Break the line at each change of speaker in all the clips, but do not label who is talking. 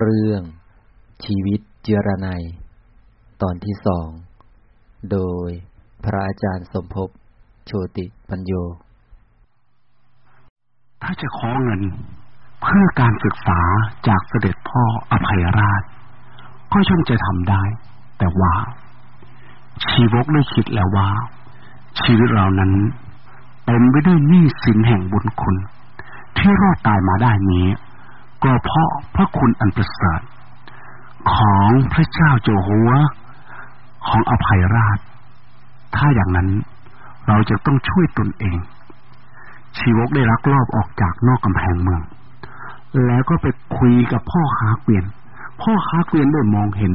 เรื่อง ชีวิตเจรไนตอนที่สอง โดยพระอาจารย์สมภพโชติปัญโย
ถ้าจะขอเงิน เพื่อการศึกษาจากเสด็จพ่ออภัยราช ก็ช่างจะทำได้ แต่ว่า ชีวกได้คิดแล้วว่า ชีวิตเรานั้นเต็มไปด้วยหนี้สินแห่งบุญคุณ ที่รอดตายมาได้นี้ ก็เพราะพระคุณอันประเสริฐของพระเจ้าโจหัวของอภัยราช ถ้าอย่างนั้นเราจะต้องช่วยตนเอง ชีวกได้ลักลอบออกจากนอกกำแพงเมือง แล้วก็ไปคุยกับพ่อค้าเกวียน พ่อค้าเกวียนได้มองเห็น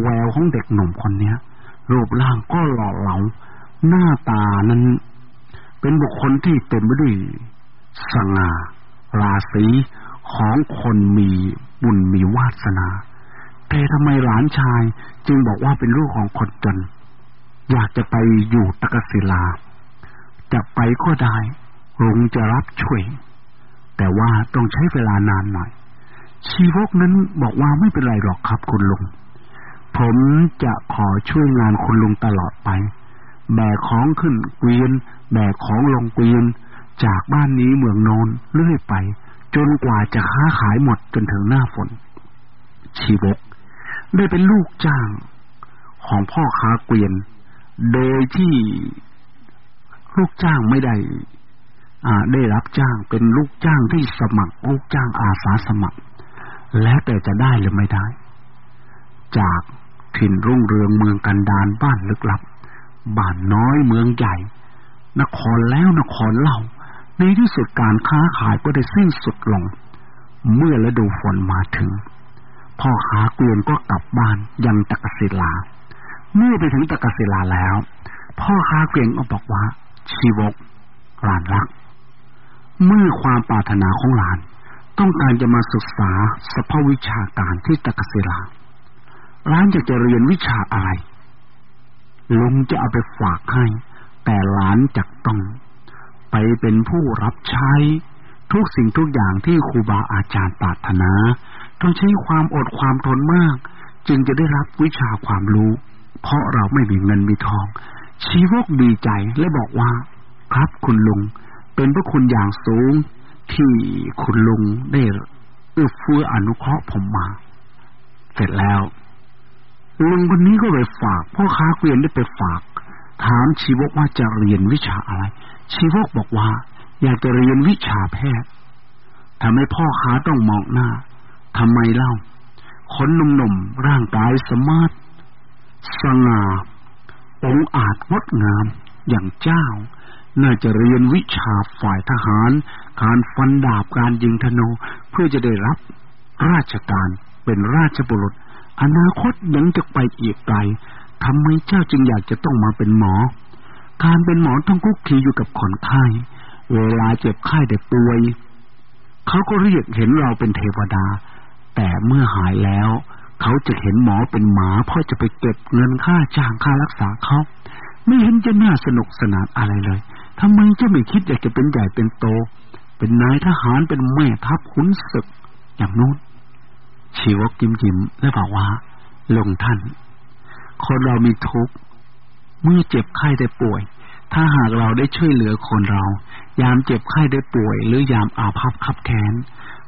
แววของเด็กหนุ่มคนเนี้ย รูปร่างก็หล่อเหลา หน้าตานั้น เป็นบุคคลที่เต็มไปด้วยสง่าราศี ของคนมีบุญมีวาสนา แต่ทำไมหลานชายจึงบอกว่าเป็นลูกของคนจน อยากจะไปอยู่ตะกศิลา จะไปก็ได้ลุงจะรับช่วย แต่ว่าต้องใช้เวลานานหน่อย ชีวกนั้นบอกว่าไม่เป็นไรหรอกครับคุณลุง ผมจะขอช่วยงานคุณลุงตลอดไป แบกของขึ้นเกวียน แบกของลงเกวียน จากบ้านนี้เมืองโนนเรื่อยไป จนกว่าจะค้าขายหมดจนถึงหน้าฝน ชีวก ได้เป็นลูกจ้างของพ่อค้าเกวียน โดยที่ลูกจ้างไม่ได้ได้รับจ้างเป็นลูกจ้างที่สมัคร ลูกจ้างอาสาสมัคร แล้วแต่จะได้หรือไม่ได้ จากถิ่นรุ่งเรืองเมืองกันดานบ้านลึกลับ บ้านน้อยเมืองใหญ่ นครแล้วนครเล่า ในที่สุดการค้าขายก็ได้สิ้นสุดลง เมื่อฤดูฝนมาถึง พ่อค้าเกวียนก็กลับบ้านยังตะกศิลา เมื่อไปถึงตะกศิลาแล้ว พ่อค้าเกวียนก็บอกว่า ชีวกหลานรัก เมื่อความปรารถนาของหลาน ต้องการจะมาศึกษาสภาวิชาการที่ตะกศิลาร้านอยากจะเรียนวิชาอะไรลุงจะเอาไปฝากให้ แต่หลานจักต้อง ไปเป็นผู้รับใช้ ทุกสิ่งทุกอย่างที่ครูบาอาจารย์ปรารถนา ต้องใช้ความอดความทนมาก จึงจะได้รับวิชาความรู้ เพราะเราไม่มีเงินมีทอง ชีวกดีใจและบอกว่า ครับคุณลุง เป็นพระคุณอย่างสูง ที่คุณลุงได้เอื้อเฟื้ออนุเคราะห์ผมมา เสร็จแล้วลุงคนนี้ก็เลยฝากพ่อค้าเกวียนได้ไปฝาก ถามชีวกว่าจะเรียนวิชาอะไร ชีวกบอกว่า อยากจะเรียนวิชาแพทย์ทำให้พ่อค้าต้องมองหน้าทำไมเล่าคนหนุ่มๆร่างกายสมาร์ทสง่าองอาจงดงามอย่างเจ้า น่าจะเรียนวิชาฝ่ายทหาร การฟันดาบการยิงธนูเพื่อจะได้รับราชการเป็นราชบุรุษ อนาคตยังจะไปอีกไกลทำไมเจ้าจึงอยากจะต้องมาเป็นหมอ การเป็นหมอต้องคุกคีอยู่กับคนไข้ เวลาเจ็บไข้เด็กป่วย เขาก็เรียกเห็นเราเป็นเทวดา แต่เมื่อหายแล้ว เขาจะเห็นหมอเป็นหมาเพราะจะไปเก็บเงินค่าจ้างค่ารักษาเขาไม่เห็นจะน่าสนุกสนานอะไรเลยทำไมจ้าไม่คิดอยากจะเป็นใหญ่เป็นโต เป็นนายทหารเป็นแม่ทัพขุนศึกอย่างนู้นชีวกยิ้มยิ้มและบอกว่าลงท่าน คนเรามีทุกข์ เมื่อเจ็บไข้ได้ป่วย ถ้าหากเราได้ช่วยเหลือคนเรา ยามเจ็บไข้ได้ป่วย หรือยามอาภัพขับแค้น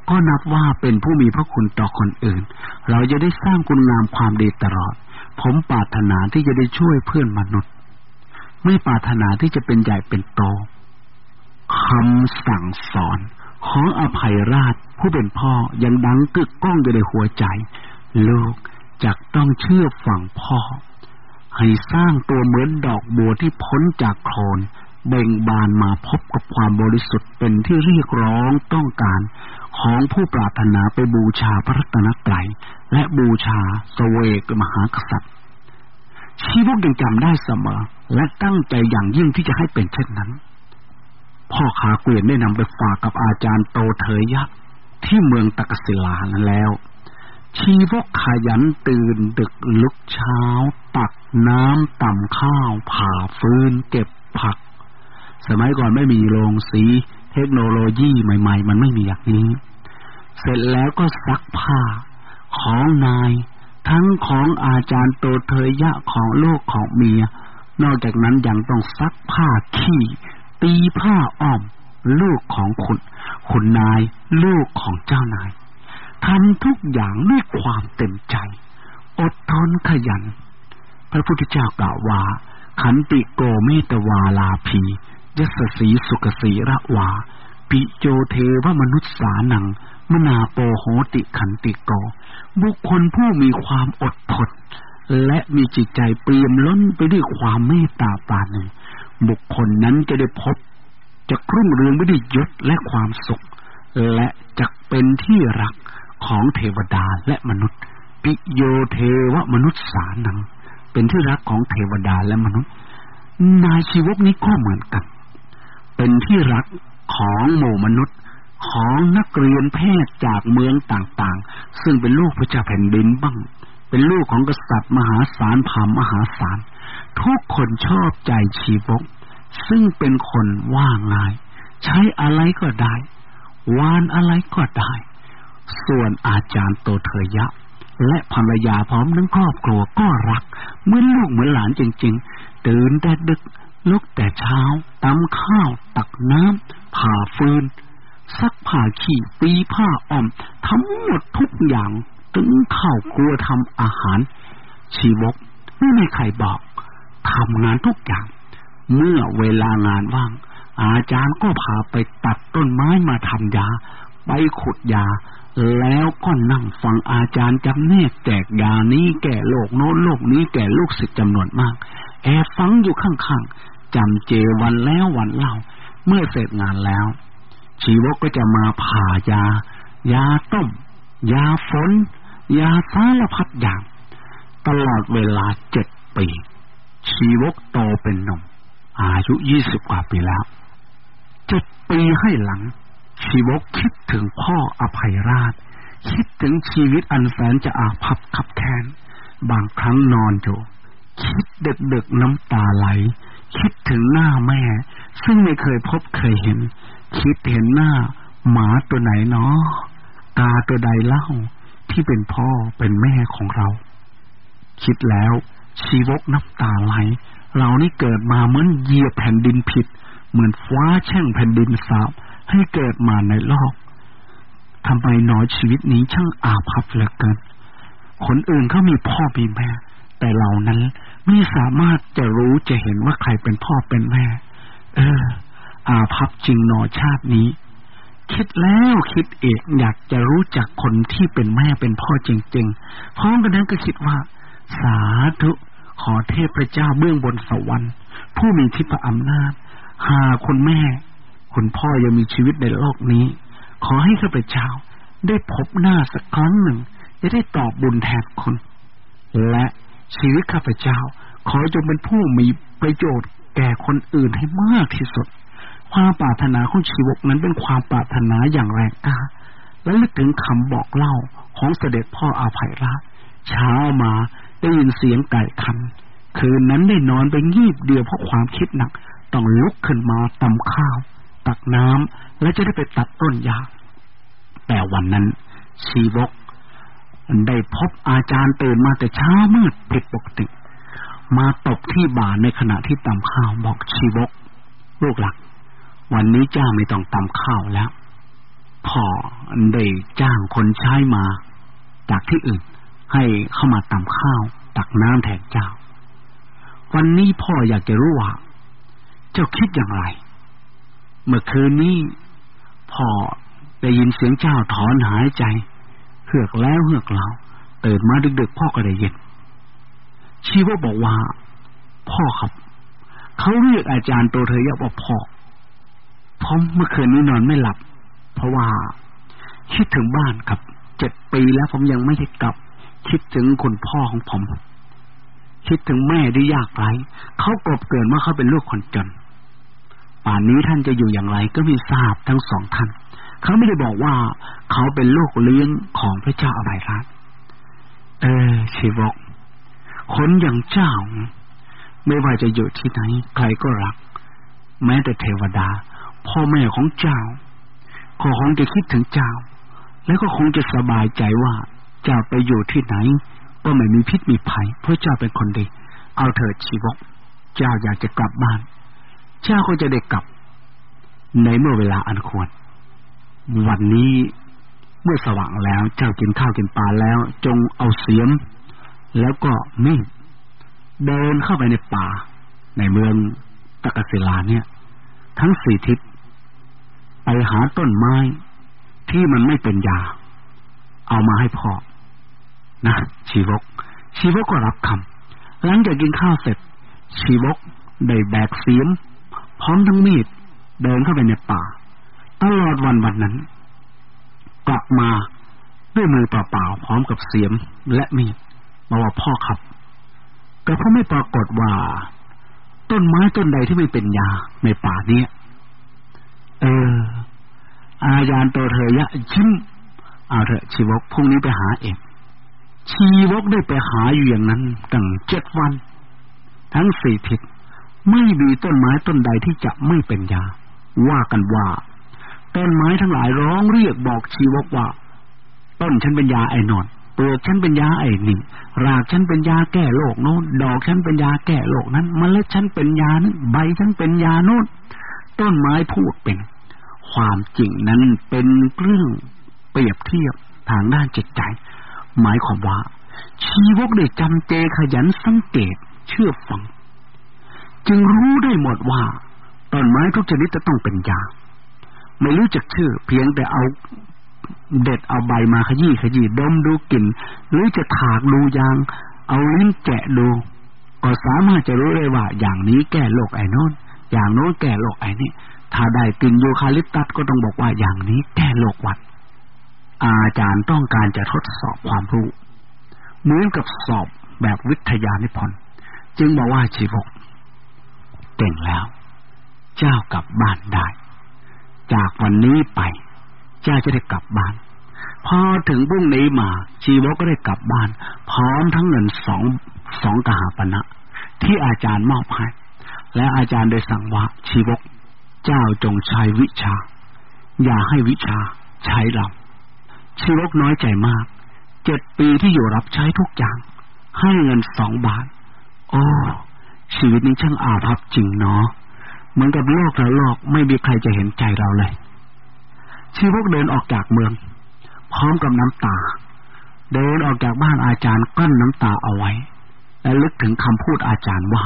ก็นับว่าเป็นผู้มีพระคุณต่อคนอื่น เราจะได้สร้างคุณงามความดีตลอด ผมปรารถนาที่จะได้ช่วยเพื่อนมนุษย์ ไม่ปรารถนาที่จะเป็นใหญ่เป็นโตคำสั่งสอนของอภัยราชผู้เป็นพ่อยังดังกึกก้องอยู่ในหัวใจ ลูกจักต้องเชื่อฝังพ่อ ให้สร้างตัวเหมือนดอกบัวที่พ้นจากโคลนเบ่งบานมาพบกับความบริสุทธิ์เป็นที่เรียกร้องต้องการของผู้ปรารถนาไปบูชาพระรัตนตรัยและบูชาสเวกมหากษัตริย์ ชีวกยังจำได้เสมอ และตั้งใจอย่างยิ่งที่จะให้เป็นเช่นนั้น พ่อขาเกวียนได้นำไปฝากกับอาจารย์โตเถยยักษ์ที่เมืองตะกศิลานั้นแล้ว ชีวกขยันตื่นดึกลุกเช้า ตักน้ำต่ำข้าว ผ่าฟืน เก็บผัก สมัยก่อนไม่มีโรงสี เทคโนโลยีใหม่ ๆ มันไม่มีอย่างนี้ เสร็จแล้วก็ซักผ้า ของนาย ทั้งของอาจารย์โตเทยะของโลกของเมีย นอกจากนั้นยังต้องซักผ้าขี้ตีผ้าอ้อม ลูกของคุณ คุณนาย ลูกของเจ้านาย ทำทุกอย่างด้วยความเต็มใจ อดทนขยัน พระพุทธเจ้ากล่าวว่า ขันติโกเมตวาลาภียสสีสุกสีระวา ปิโจเทวมนุษย์สานัง มนาโปโหติขันติโก บุคคลผู้มีความอดทน และมีจิตใจเปี่ยมล้นไปด้วยความเมตตาปานีบุคคลนั้นจะได้พบจะรุ่งเรืองไปด้วยยศและความสุข และจะเป็นที่รัก ของเทวดาและมนุษย์ ปิโยเทวมนุษย์สานัง เป็นที่รักของเทวดาและมนุษย์ นายชีวกนี้ก็เหมือนกัน เป็นที่รักของหมู่มนุษย์ของนักเรียนแพทย์จากเมืองต่างๆ ซึ่งเป็นลูกพระเจ้าแผ่นดินบ้าง เป็นลูกของกษัตริย์มหาศาลพามมหาศาล ทุกคนชอบใจชีวก ซึ่งเป็นคนว่าง่าย ใช้อะไรก็ได้ วานอะไรก็ได้ ส่วนอาจารย์โตเทยะ และภรรยาพร้อมทั้งครอบครัวก็รัก เหมือนลูกเหมือนหลานจริง ๆ ตื่นแต่ดึกลุกแต่เช้าตำข้าว ตักน้ำผ่าฟืน ซักผ้าขี้ปีผ้าอ้อมทั้งหมดทุกอย่างถึงข้าวครัวทำอาหาร ชีวกไม่มีใครบอกทำงานทุกอย่าง เมื่อเวลางานว่าง อาจารย์ก็พาไปตัดต้นไม้มาทำยา ไปขุดยา แล้วก็นั่งฟังอาจารย์จำแนกแจกยานี้แก่โลกโน้นโลกนี้แก่ลูกศิษย์จำนวนมาก แอบฟังอยู่ข้างๆจำเจวันแล้ววันเล่า เมื่อเสร็จงานแล้ว ชีวกก็จะมาผ่ายา ยาต้ม ยาฝน ยาสารพัดอย่าง ตลอดเวลาเจ็ดปี ชีวกโตเป็นหนุ่มอายุยี่สิบกว่าปีแล้วเจ็ดปีให้หลัง ชีวกคิดถึงพ่ออภัยราช คิดถึงชีวิตอันแสนจะอาภัพขับแค้นบางครั้งนอนอยู่คิดเด็กๆน้ำตาไหล คิดถึงหน้าแม่ ซึ่งไม่เคยพบเคยเห็น คิดเห็นหน้า หมาตัวไหนเนาะกาตัวใดเล่าที่เป็นพ่อเป็นแม่ของเรา คิดแล้วชีวกน้ำตาไหล เรานี่เกิดมาเหมือนเหยียบแผ่นดินผิด เหมือนฟ้าแช่งแผ่นดินสาบ ให้เกิดมาในโลกทำไมหนอชีวิตนี้ช่างอาภัพเหลือเกินคนอื่นเขามีพ่อมีแม่ แต่เรานั้นไม่สามารถจะรู้จะเห็นว่าใครเป็นพ่อเป็นแม่ เออ อาภัพจริงหนอชาตินี้ คิดแล้วคิดเอกอยากจะรู้จักคนที่เป็นแม่เป็นพ่อจริงๆพร้อมกันนั้นก็คิดว่า สาธุขอเทพเจ้าเบื้องบนสวรรค์ ผู้มีทิพย์อำนาจ หาคุณแม่ คุณพ่อยังมีชีวิตในโลกนี้ ขอให้ข้าพเจ้าได้พบหน้าสักครั้งหนึ่ง จะได้ตอบบุญแทนคุณ และชีวิตข้าพเจ้า ขอจงเป็นผู้มีประโยชน์แก่คนอื่นให้มากที่สุด ความปรารถนาของชีวกนั้นเป็นความปรารถนาอย่างแรงกล้า และลึกถึงคำบอกเล่าของเสด็จพ่ออาภัยรัตเช้ามาได้ยินเสียงไก่คัน คืนนั้นได้นอนไปงีบเดียวเพราะความคิดหนัก ต้องลุกขึ้นมาตำข้าว ตักน้ำและจะได้ไปตัดต้นยาแต่วันนั้น ชีวก ได้พบอาจารย์ตื่นมาแต่เช้ามืดผิดปกติ มาตบที่บ่าในขณะที่ตำข้าวบอกชีวก ลูกหลัก วันนี้เจ้าไม่ต้องตำข้าวแล้วพ่อได้จ้างคนใช้มา จากที่อื่น ให้เข้ามาตำข้าว ตักน้ำแทนเจ้า วันนี้พ่ออยากจะรู้ว่า เจ้าคิดอย่างไร เมื่อคืนนี้พ่อได้ยินเสียงเจ้าถอนหายใจเหือกแล้วเหือกเล่าตื่นมาดึกๆพ่อก็ได้ยินชีวะบอกว่า พ่อครับ เขาเรียกอาจารย์โตเธอยว่าพ่อผมเมื่อคืนนี้นอนไม่หลับ เพราะว่าคิดถึงบ้านครับเจ็ดปีแล้วผมยังไม่ได้กลับ คิดถึงคนพ่อของผม คิดถึงแม่ที่ยากไร้เขากบเกินว่าเขาเป็นลูกคนจน ป่านนี้ท่านจะอยู่อย่างไร ก็ไม่ทราบทั้งสองท่าน เขาไม่ได้บอกว่าเขาเป็นลูกเลี้ยงของพระเจ้าอภัยรัตเออชีวกคนอย่างเจ้า ไม่ว่าจะอยู่ที่ไหน ใครก็รัก แม้แต่เทวดา พ่อแม่ของเจ้าก็คงจะคิดถึงเจ้า แล้วก็คงจะสบายใจว่าเจ้าไปอยู่ที่ไหน ก็ไม่มีพิษมีภัยเพราะเจ้าเป็นคนดี เอาเถิดชีวก เจ้าอยากจะกลับบ้าน เจ้าก็จะได้กลับ ในเมื่อเวลาอันควร วันนี้เมื่อสว่างแล้ว เจ้ากินข้าวกินปลาแล้ว จงเอาเสียม แล้วก็มีดเดินเข้าไปในป่า ในเมืองตะกศิลาเนี่ย ทั้งสี่ทิศไปหาต้นไม้ที่มันไม่เป็นยา เอามาให้พ่อนะชีวก ชีวกก็รับคำหลังจากกินข้าวเสร็จ ชีวกได้แบกเสียม พร้อมทั้งมีดเดินเข้าไปในป่า ตลอดวันวันนั้น กลับมาด้วยมือเปล่าๆพร้อมกับเสียมและมีดมาว่าพ่อครับแต่ก็ไม่ปรากฏว่า ต้นไม้ต้นใดที่ไม่เป็นยาในป่าเนี้ยเออ อาญานตัวเธอยะชิมเอาเถอะชีวกพรุ่งนี้ไปหาเองชีวกได้ไปหาอยู่อย่างนั้นตั้งเจ็ดวัน ทั้งสี่ทิศ ไม่มีต้นไม้ต้นใดที่จะไม่เป็นยา ว่ากันว่า ต้นไม้ทั้งหลายร้องเรียกบอกชีวกว่า ต้นฉันเป็นยาไอ้นอนเปลือกฉันเป็นยาไอ้นี่รากฉันเป็นยาแก้โรคโน้น ดอกฉันเป็นยาแก้โรคนั้นมเมล็ดฉันเป็นยานั้นใบฉันเป็นยาโน้น ต้นไม้พูดเป็น ความจริงนั้นเป็นเรื่องเปรียบเทียบทางด้านจิตใจ หมายความว่า ชีวกได้จำเจขยันสังเกต เชื่อฟัง จึงรู้ได้หมดว่าต้นไม้ทุกชนิดจะต้องเป็นยา ไม่รู้จักชื่อ เพียงแต่เอาเด็ดเอาใบมาขยี้ขยี้ดมดูกลิ่น หรือจะถากดูยาง เอาลิ้นแกะดู ก็สามารถจะรู้ได้ว่า อย่างนี้แก้โรคไอ้นอนอย่างโน้นแก้โรคไอ้นี่ถ้าได้กลิ่นยูคาลิปตัสก็ต้องบอกว่าอย่างนี้แก้โรควัด อาจารย์ต้องการจะทดสอบความรู้ เหมือนกับสอบแบบวิทยานิพนธ์จึงบอกว่าชีวก เก่งแล้ว เจ้ากลับบ้านได้ จากวันนี้ไป เจ้าจะได้กลับบ้าน พอถึงพรุ่งนี้มา ชีวกก็ได้กลับบ้าน พร้อมทั้งเงินสองสองกหาปณะที่อาจารย์มอบให้ และอาจารย์ได้สั่งว่าชีวก เจ้าจงใช้วิชา อย่าให้วิชาใช้เราชีวกน้อยใจมาก เจ็ดปีที่อยู่รับใช้ทุกอย่าง ให้เงินสองบาท โอ้ ชีวิตนี้ช่างอาภัพจริงเนาะเหมือนกับโลกล้วโลกไม่มีใครจะเห็นใจเราเลย ชีวกเดินออกจากเมือง พร้อมกับน้ำตา เดินออกจากบ้านอาจารย์กั้นน้ำตาเอาไว้ และลึกถึงคำพูดอาจารย์ว่า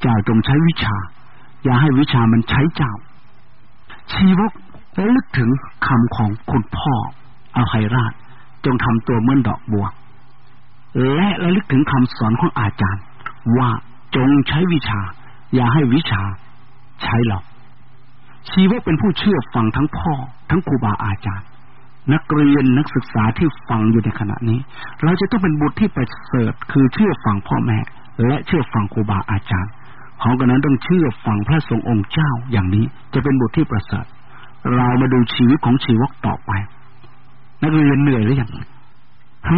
เจ้าจงใช้วิชา อย่าให้วิชามันใช้เจ้า ชีวกและลึกถึงคำของคุณพ่ออภัยราช จงทำตัวเหมือนดอกบัว และระลึกถึงคำสอนของอาจารย์ว่า จงใช้วิชา อย่าให้วิชา ใช้เราชีวะเป็นผู้เชื่อฟังทั้งพ่อ ทั้งครูบาอาจารย์ นักเรียนนักศึกษาที่ฟังอยู่ในขณะนี้ เราจะต้องเป็นบุตรที่ประเสริฐคือเชื่อฟังพ่อแม่ และเชื่อฟังครูบาอาจารย์ของกันนั้นต้องเชื่อฟังพระสงฆ์องค์เจ้าอย่างนี้จะเป็นบุตรที่ประเสริฐเรามาดูชีวิตของชีวกต่อไป นักเรียนเหนื่อยหรือยัง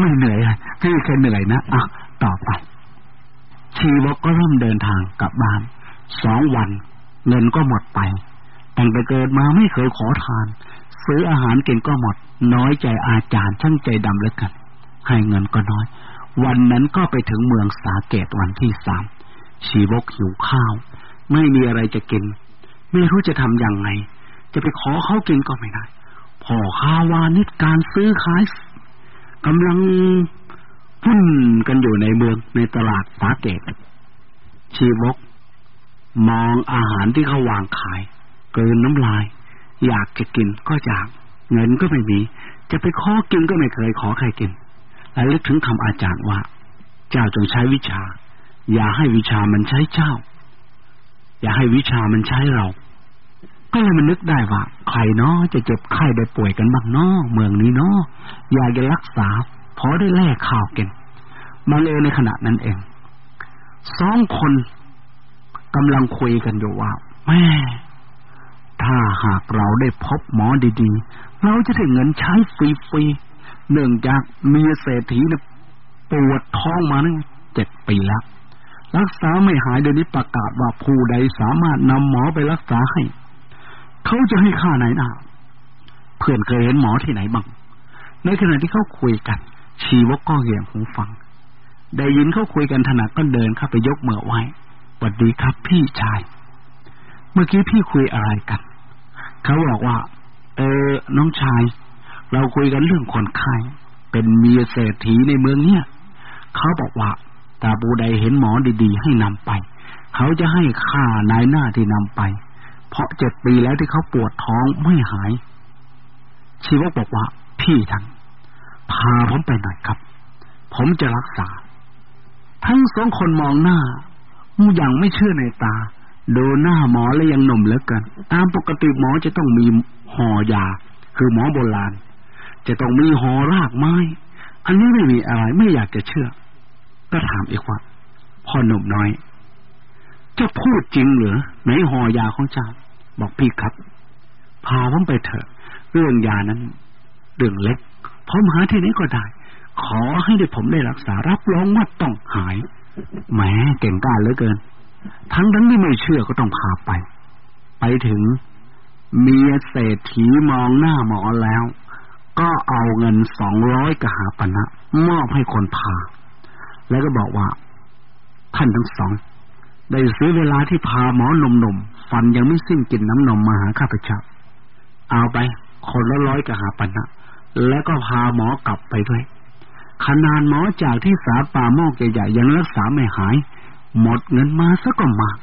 ไม่เหนื่อยไม่เคยเหนื่อยนะอะต่อไป ชีวกก็เริ่มเดินทางกลับบ้านสองวัน เงินก็หมดไป ตั้งแต่เกิดมาไม่เคยขอทาน ซื้ออาหารกินก็หมด น้อยใจอาจารย์ช่างใจดำเลยกัน ให้เงินก็น้อย วันนั้นก็ไปถึงเมืองสาเกตวันที่สามชีวกหิวข้าว ไม่มีอะไรจะกิน ไม่รู้จะทำอย่างไง จะไปขอเขากินก็ไม่ได้พอข้าวานิดการซื้อขายกำลัง พุ่นกันอยู่ในเมืองในตลาดสาเกต ชีวกมองอาหารที่เขาวางขาย เกินน้ำลาย อยากจะกินก็อยาก เงินก็ไม่มี จะไปขอกินก็ไม่เคยขอใครกิน และลึกถึงคำอาจารย์ว่า เจ้าจงใช้วิชา อย่าให้วิชามันใช้เจ้า อย่าให้วิชามันใช้เราก็เลยมันนึกได้ว่าใครเนาะจะเจ็บไข้ได้ป่วยกันบ้างเนาะเมืองนี้เนาะอยากจะรักษา พอได้แลกข้าวกินมาเลยในขณะนั้นเองสองคนกำลังคุยกันอยู่ว่า แม่ ถ้าหากเราได้พบหมอดีๆ เราจะได้เงินใช้ฟรีๆเนื่องจากเมียเศรษฐีเนี่ยปวดท้องมาเนี่ยเจ็ดปีแล้ว รักษาไม่หายเดี๋ยวนี้ประกาศว่าผู้ใดสามารถนำหมอไปรักษาให้ เขาจะให้ค่าไหนนะเพื่อนเคยเห็นหมอที่ไหนบ้างในขณะที่เขาคุยกัน ชีวกก็เหี่ยงหูฟัง ได้ยินเขาคุยกันถนัดก็เดินเข้าไปยกมือไหว้สวัสดีครับพี่ชาย เมื่อกี้พี่คุยอะไรกัน เขาบอกว่า เออ น้องชาย เราคุยกันเรื่องคนไข้เป็นเมียเศรษฐีในเมืองเนี่ย เขาบอกว่าตาบูใดเห็นหมอดีๆ ให้นำไป เขาจะให้ค่านายหน้าที่นำไป เพราะเจ็ดปีแล้วที่เขาปวดท้องไม่หาย ชีวกบอกว่า พี่ท่าน พาผมไปหน่อยครับ ผมจะรักษา ทั้งสองคนมองหน้าอย่างไม่เชื่อในตา ดูหน้าหมอแล้วยังหนุ่มเหลือเกินตามปกติหมอจะต้องมีห่อยา คือหมอโบราณ จะต้องมีห่อรากไม้ อันนี้ไม่มีอะไรไม่อยากจะเชื่อ ก็ถามอีกว่าพ่อหนุ่มน้อยจะพูดจริงหรือไหนห่อยาของเจ้าบอกพี่ครับ พาผมไปเถอะ เรื่องยานั้น เรื่องเล็ก ผมหาที่ไหนก็ได้ ขอให้ได้ผมได้รักษารับรองว่าต้องหายแหมเก่งกล้าเหลือเกิน ทั้งทั้งที่ไม่เชื่อก็ต้องพาไป ไปถึงเมียเศรษฐีมองหน้าหมอแล้ว ก็เอาเงินสองร้อยกหาปณะมอบให้คนพา แล้วก็บอกว่า ท่านทั้งสอง ได้ซื้อเวลาที่พาหมอหนุ่มๆฟันยังไม่สิ้นกินน้ำนมมาหาข้าพเจ้าเอาไป คนละร้อยกหาปณะ แล้วก็พาหมอกลับไปด้วย ขนาดหมอจากที่สาป่าโมกใหญ่ๆยังรักษาไม่หาย หมดเงินมาซะก็มาก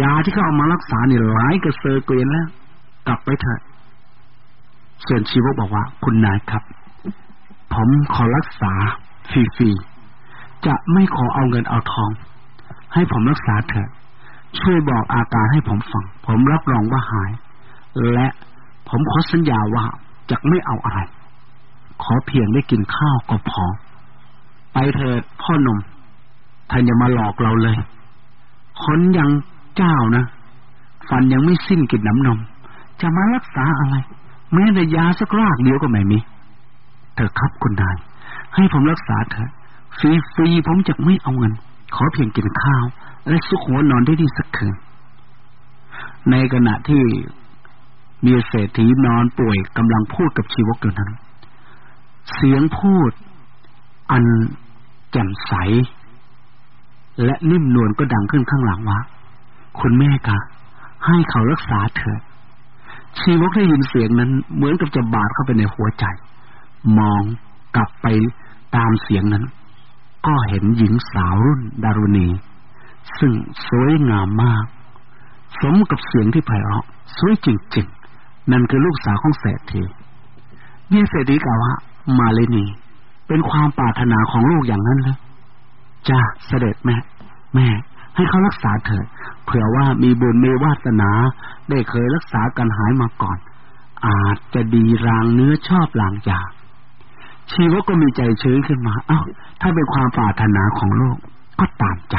ยาที่เขาเอามารักษาเนี่ยหลายกระเซอเกลียนแล้ว กลับไปเถอะส่วนชีวกบอกว่า คุณนายครับ ผมขอรักษาฟรีๆจะไม่ขอเอาเงินเอาทอง ให้ผมรักษาเถอะช่วยบอกอาการให้ผมฟัง ผมรับรองว่าหาย และผมขอสัญญาว่า จะไม่เอาอะไร ขอเพียงได้กินข้าวก็พอ ไปเถิดพ่อหนุ่มท่านอย่ามาหลอกเราเลยคนยังเจ้านะ ฟันยังไม่สิ้นกินน้ำนม จะมารักษาอะไร แม้แต่ยาสักรากเดียวก็ไม่มีเถอครับคุณนาย ให้ผมรักษาเถอะฟรีๆผมจะไม่เอาเงิน ขอเพียงกินข้าว และสุขหัวนอนได้ดีสักคืนในขณะที่ มีเศรษฐีนอนป่วยกำลังพูดกับชีวกอยู่นั้น เสียงพูด อันแจ่มใส และนิ่มนวลก็ดังขึ้นข้างหลังว่าคุณแม่คะให้เขารักษาเถิดชีวกได้ยินเสียงนั้น เหมือนกับจะบาดเข้าไปในหัวใจ มองกลับไปตามเสียงนั้น ก็เห็นหญิงสาวรุ่นดารุณี ซึ่งสวยงามมาก สมกับเสียงที่ไพเราะสวยจริง นั่นคือลูกสาวของเศรษฐีนี่เศรษฐีกล่าวว่ามาเลนีเป็นความปรารถนาของลูกอย่างนั้นเลยจ้าเสด็จแม่ แม่ ให้เขารักษาเถิดเผื่อว่ามีบุญมีวาสนา ได้เคยรักษากันหายมาก่อน อาจจะดีรางเนื้อชอบลางยาชีวก็มีใจชื้นขึ้นมา เอา้า ถ้าเป็นความปรารถนาของโลกก็ตามใจ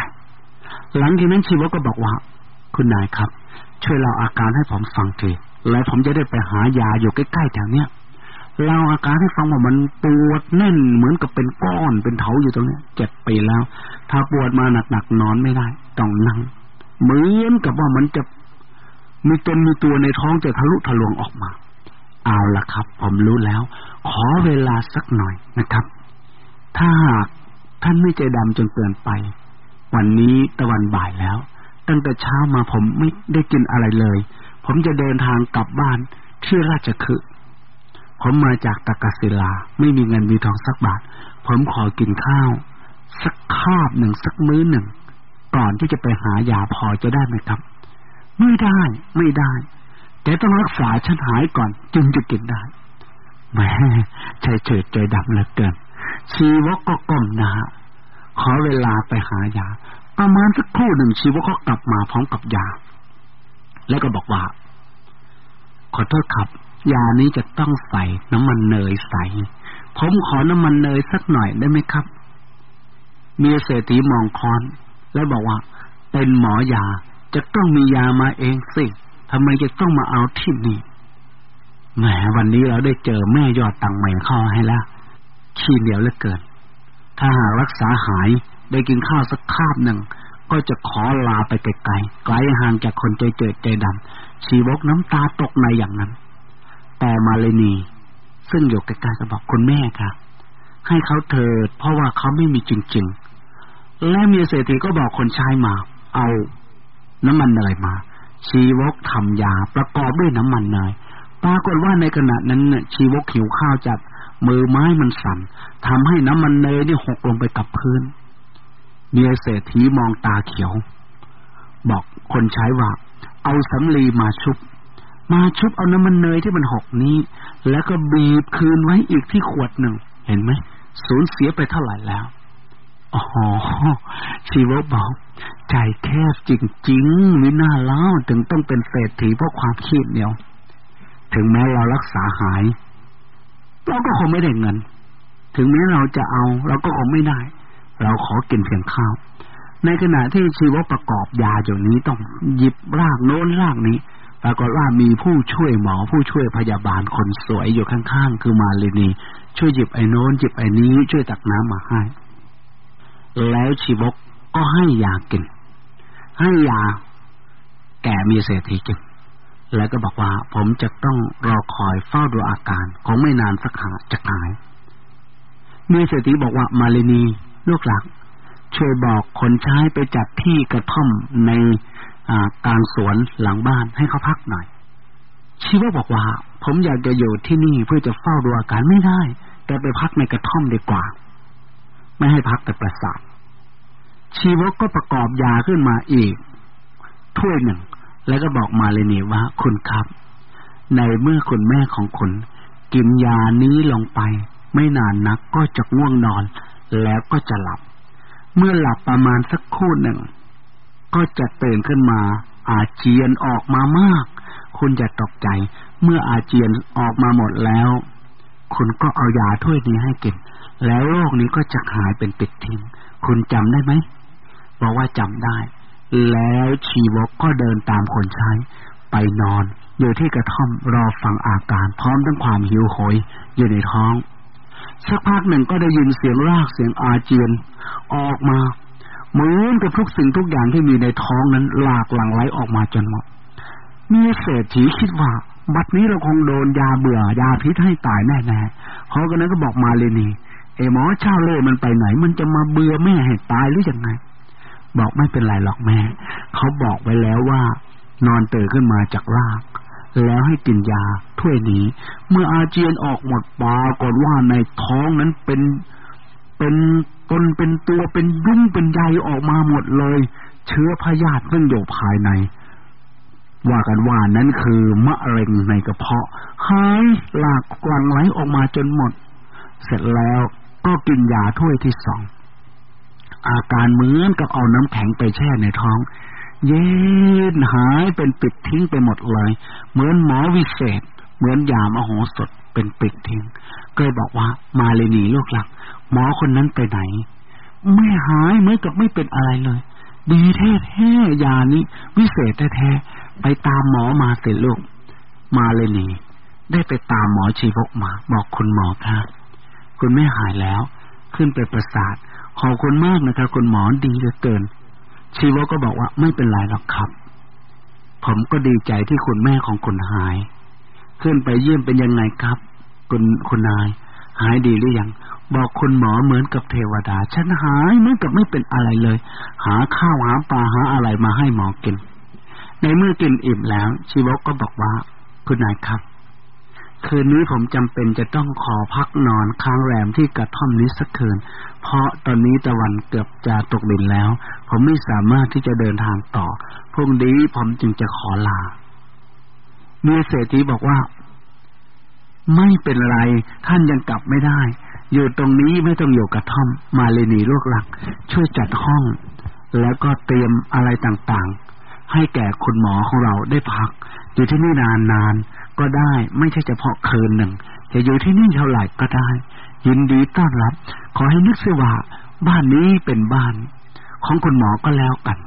หลังจากนั้นชีวก็บอกว่า คุณนายครับ ช่วยเล่าอาการให้ผมฟังที แล้วผมจะได้ไปหายาอยู่ใกล้ๆแถวเนี้ยเล่าอาการให้ฟังว่ามันปวดแน่นเหมือนกับเป็นก้อนเป็นเถาอยู่ตรงนี้เจ็บไปแล้ว ถ้าปวดมาหนักๆนอนไม่ได้ ต้องนั่ง เหมือนกับว่ามันจะมีตนมีตัวในท้องจะทะลุทะลวงออกมา เอาละครับ ผมรู้แล้ว ขอเวลาสักหน่อยนะครับ ถ้าหากท่านไม่ใจดำจนเกินไป วันนี้ตะวันบ่ายแล้ว ตั้งแต่เช้ามาผมไม่ได้กินอะไรเลย ผมจะเดินทางกลับบ้านที่ราชคฤห์ผมมาจากตะกศิลา ไม่มีเงินมีทองสักบาท ผมขอกินข้าว สักคาบหนึ่งสักมื้อหนึ่ง ก่อนที่จะไปหายาพอจะได้ไหมครับ ไม่ได้ไม่ได้แต่ต้องรักษาฉันหายก่อน จึงจะกินได้แหมใจเฉิดใจดำเหลือเกิน ชีวกก็ก้มหน้าขอเวลาไปหายาประมาณสักครู่หนึ่งชีวกก็กลับมาพร้อมกับยา แล้วก็บอกว่า ขอโทษครับ ยานี้จะต้องใส่น้ำมันเนยใส่ผมขอน้ำมันเนยสักหน่อยได้ไหมครับ เมียเศรษฐีมองคอน แล้วบอกว่า เป็นหมอยาจะต้องมียามาเองสิทำไมจะต้องมาเอาที่นี่แหมวันนี้เราได้เจอแม่ยอดตังใหม่เข้าให้แล้วขี้เหนียวเหลือเกิน ถ้าหากรักษาหายได้กินข้าวสักคาบหนึ่ง ก็จะขอลาไปไกลๆไกลห่างจากคนใจเจิดใจดำ ชีวกน้ำตาตกในอย่างนั้น แต่มาเลนีซึ่งอยู่ใกล้ๆก็บอกคุณแม่ค่ะ ให้เขาเถิด เพราะว่าเขาไม่มีจริง ๆ และเมียเศรษฐีก็บอกคนใช้มา เอาน้ำมันเนยมา ชีวกทำยาประกอบด้วยน้ำมันเนยปรากฏว่าในขณะนั้นชีวกหิวข้าวจัดมือไม้มันสั่นทำให้น้ำมันเนยนี่หกลงไปกับพื้นเมียเศรษฐีมองตาเขียว บอกคนใช้ว่า เอาสำลีมาชุบ มาชุบเอาน้ำมันเนยที่มันหกนี้ แล้วก็บีบคืนไว้อีกที่ขวดหนึ่ง เห็นไหมสูญเสียไปเท่าไหร่แล้วอ๋อชีวบอกใจแคบจริงๆมิน่าเล่าถึงต้องเป็นเศรษฐีเพราะความคิดเดียว ถึงแม้เรารักษาหาย เราก็คงไม่ได้เงิน ถึงแม้เราจะเอา เราก็คงไม่ได้ เราขอกินเพียงข้าว ในขณะที่ชีวประกอบยาอยู่นี้ต้องหยิบรากโน้นรากนี้ปรากฏว่ามีผู้ช่วยหมอผู้ช่วยพยาบาลคนสวยอยู่ข้างๆ คือมาเลยนีช่วยหยิบไอ้โน้นหยิบไอ้นี้ช่วยตักน้ำมาให้ แล้วชีวกก็ให้ยากิน ให้ยาแก่มีเศรษฐีกิน แล้วก็บอกว่าผมจะต้องรอคอยเฝ้าดูอาการคงไม่นานสักหาจะหายมื่อเศรษฐีบอกว่ามาเลนีลูกหลัก ช่วยบอกคนใช้ไปจัดที่กระท่อมในกลางสวนหลังบ้านให้เขาพักหน่อย ชีวะบอกว่า ผมอยากจะอยู่ที่นี่เพื่อจะเฝ้าดูอาการไม่ได้ แต่ไปพักในกระท่อมดีกว่า ไม่ให้พักแต่ประสาทชีวะก็ประกอบยาขึ้นมาอีกถ้วยหนึ่ง แล้วก็บอกมาเลยนี่ว่าคุณครับ ในเมื่อคุณแม่ของคุณกินยานี้ลงไป ไม่นานนักก็จะง่วงนอน แล้วก็จะหลับ เมื่อหลับประมาณสักครู่หนึ่ง ก็จะตื่นขึ้นมา อาเจียนออกมามาก คุณจะตกใจ เมื่ออาเจียนออกมาหมดแล้ว คุณก็เอายาถ้วยนี้ให้กิน แล้วโรคนี้ก็จะหายเป็นปิดทิ้ง คุณจำได้ไหมบอกว่าจำได้ แล้วชีวกก็เดินตามคนใช้ ไปนอน อยู่ที่กระท่อมรอฟังอาการ พร้อมทั้งความหิวโหยอยู่ในท้อง สักพักหนึ่งก็ได้ยินเสียงรากเสียงอาเจียน ออกมาเหมือนกับทุกสิ่งทุกอย่างที่มีในท้องนั้นหลากหลั่งไหลออกมาจนหมดมีเศรษฐีคิดว่า บัดนี้เราคงโดนยาเบื่อยาพิษให้ตายแน่ๆเพรากันนั้นก็บอกมาเลยนี่ไอหมอเช่าเล่มันไปไหน มันจะมาเบื่อแม่ให้ตายหรือยังไง บอกไม่เป็นไรหรอกแม่ เขาบอกไว้แล้วว่า นอนตื่นขึ้นมาจากราก แล้วให้กินยาถ้วยนี้ เมื่ออาเจียนออกหมดปากฏว่าในท้องนั้นเป็นเป็นตนเป็นตัวเป็นยุ่งเป็นใยออกมาหมดเลย เชื้อพยาธิซึ่งอยู่ภายใน ว่ากันว่านั้นคือมะเร็งในกระเพาะหายหลากกลังไหลออกมาจนหมด เสร็จแล้วก็กินยาถ้วยที่สองอาการเหมือนกับเอาน้ำแข็งไปแช่ในท้อง เย็นหายเป็นปิดทิ้งไปหมดเลย เหมือนหมอวิเศษ เหมือนยามโหสถเป็นปิดทิ้งก็เลยบอกว่า มาเลยหนีลูกหลัก หมอคนนั้นไปไหน ไม่หายเหมือนกับไม่เป็นอะไรเลย ดีแท้แท้ยานี้ วิเศษแท้แท้ไปตามหมอมาเสร็จลูก มาเลยหนีได้ไปตามหมอชีวกมา บอกคุณหมอครับคุณไม่หายแล้ว ขึ้นไปประสาทขอบคุณมากนะครับคุณหมอดีเหลือเกิน ชีวก็บอกว่าไม่เป็นไรหรอกครับ ผมก็ดีใจที่คุณแม่ของคุณหาย ขึ้นไปเยี่ยมเป็นยังไงครับ คุณคุณนาย หายดีหรือยัง บอกคุณหมอเหมือนกับเทวดา ฉันหายเหมือนกับไม่เป็นอะไรเลย หาข้าวหาปลาหาอะไรมาให้หมอกิน ในเมื่อกินอิ่มแล้ว ชีวกก็บอกว่า คุณนายครับ คืนนี้ผมจำเป็นจะต้องขอพักนอนค้างแรมที่กระท่อมนี้สักคืน เพราะตอนนี้ตะวันเกือบจะตกดินแล้ว ผมไม่สามารถที่จะเดินทางต่อ พรุ่งนี้ผมจึงจะขอลา เมียเศรษฐีบอกว่า ไม่เป็นไร ท่านยังกลับไม่ได้ อยู่ตรงนี้ไม่ต้องอยู่กระท่อม มาเลยนีลูกหลัก ช่วยจัดห้อง แล้วก็เตรียมอะไรต่างๆ ให้แก่คุณหมอของเราได้พัก อยู่ที่นี่นานๆ ก็ได้ ไม่ใช่เฉพาะคืนหนึ่ง จะอยู่ที่นี่เท่าไหร่ก็ได้ ยินดีต้อนรับ ขอให้นึกเสียว่า บ้านนี้เป็นบ้าน ของคุณหมอก็แล้วกัน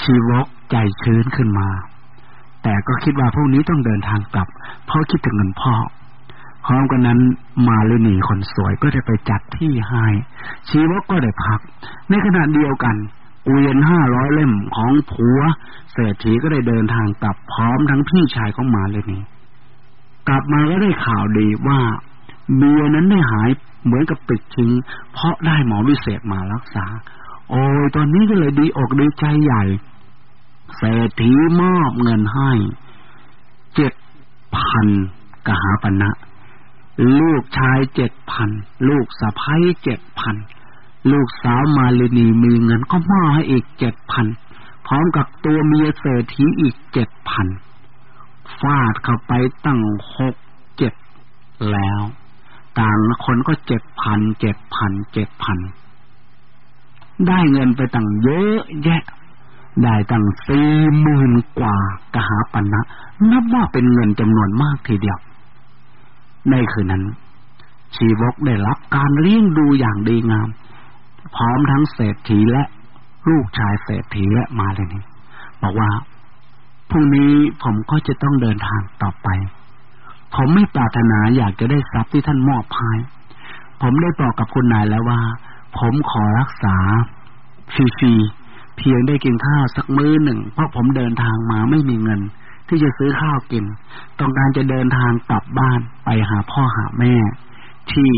ชีวกใจชื้นขึ้นมา แต่ก็คิดว่าพรุ่งนี้ต้องเดินทางกลับ เพราะคิดถึงเงินพ่อพร้อมกันนั้นมาลยหนีคนสวยก็ได้ไปจัดที่ให้ชีวกก็ได้พัก ในขณะเดียวกัน เกวียนห้าร้อยเล่มของผัว เศรษฐีก็ได้เดินทางกลับพร้อมทั้งพี่ชายของมาเลยนี่กลับมาก็ได้ข่าวดีว่าเบียนั้นได้หายเหมือนกับปิดทิ้งเพราะได้หมอวิเศษมารักษา โอ้ยตอนนี้ก็เลยดีอกดีใจใหญ่ เศรษฐีมอบเงินให้เจ็ดพันกหาปณะลูกชายเจ็ดพัน ลูกสะพ้ายเจ็ดพัน ลูกสาวมาลินีมีเงินก็มอบให้อีกเจ็ดพันพร้อมกับตัวเมียเศรษฐีอีกเจ็ดพันฟาดเข้าไปตั้งหกเจ็ดแล้ว ต่างคนก็เจ็ดพันเจ็ดพันเจ็ดพันได้เงินไปตั้งเยอะแยะ ได้ตั้งสี่หมื่นกว่ากหาปณะนับว่าเป็นเงินจำนวนมากทีเดียว ในคืนนั้น ชีวกได้รับการเลี้ยงดูอย่างดีงาม พร้อมทั้งเศรษฐีและลูกชายเศรษฐีและมาเลยนี่บอกว่าพรุ่งนี้ผมก็จะต้องเดินทางต่อไป ผมไม่ปรารถนาอยากจะได้ทรัพย์ที่ท่านมอบให้ผมได้บอกกับคุณนายแล้วว่า ผมขอรักษาฟรีๆเพียงได้กินข้าวสักมื้อหนึ่ง เพราะผมเดินทางมาไม่มีเงิน ที่จะซื้อข้าวกิน ต้องการจะเดินทางกลับบ้านไปหาพ่อหาแม่ ที่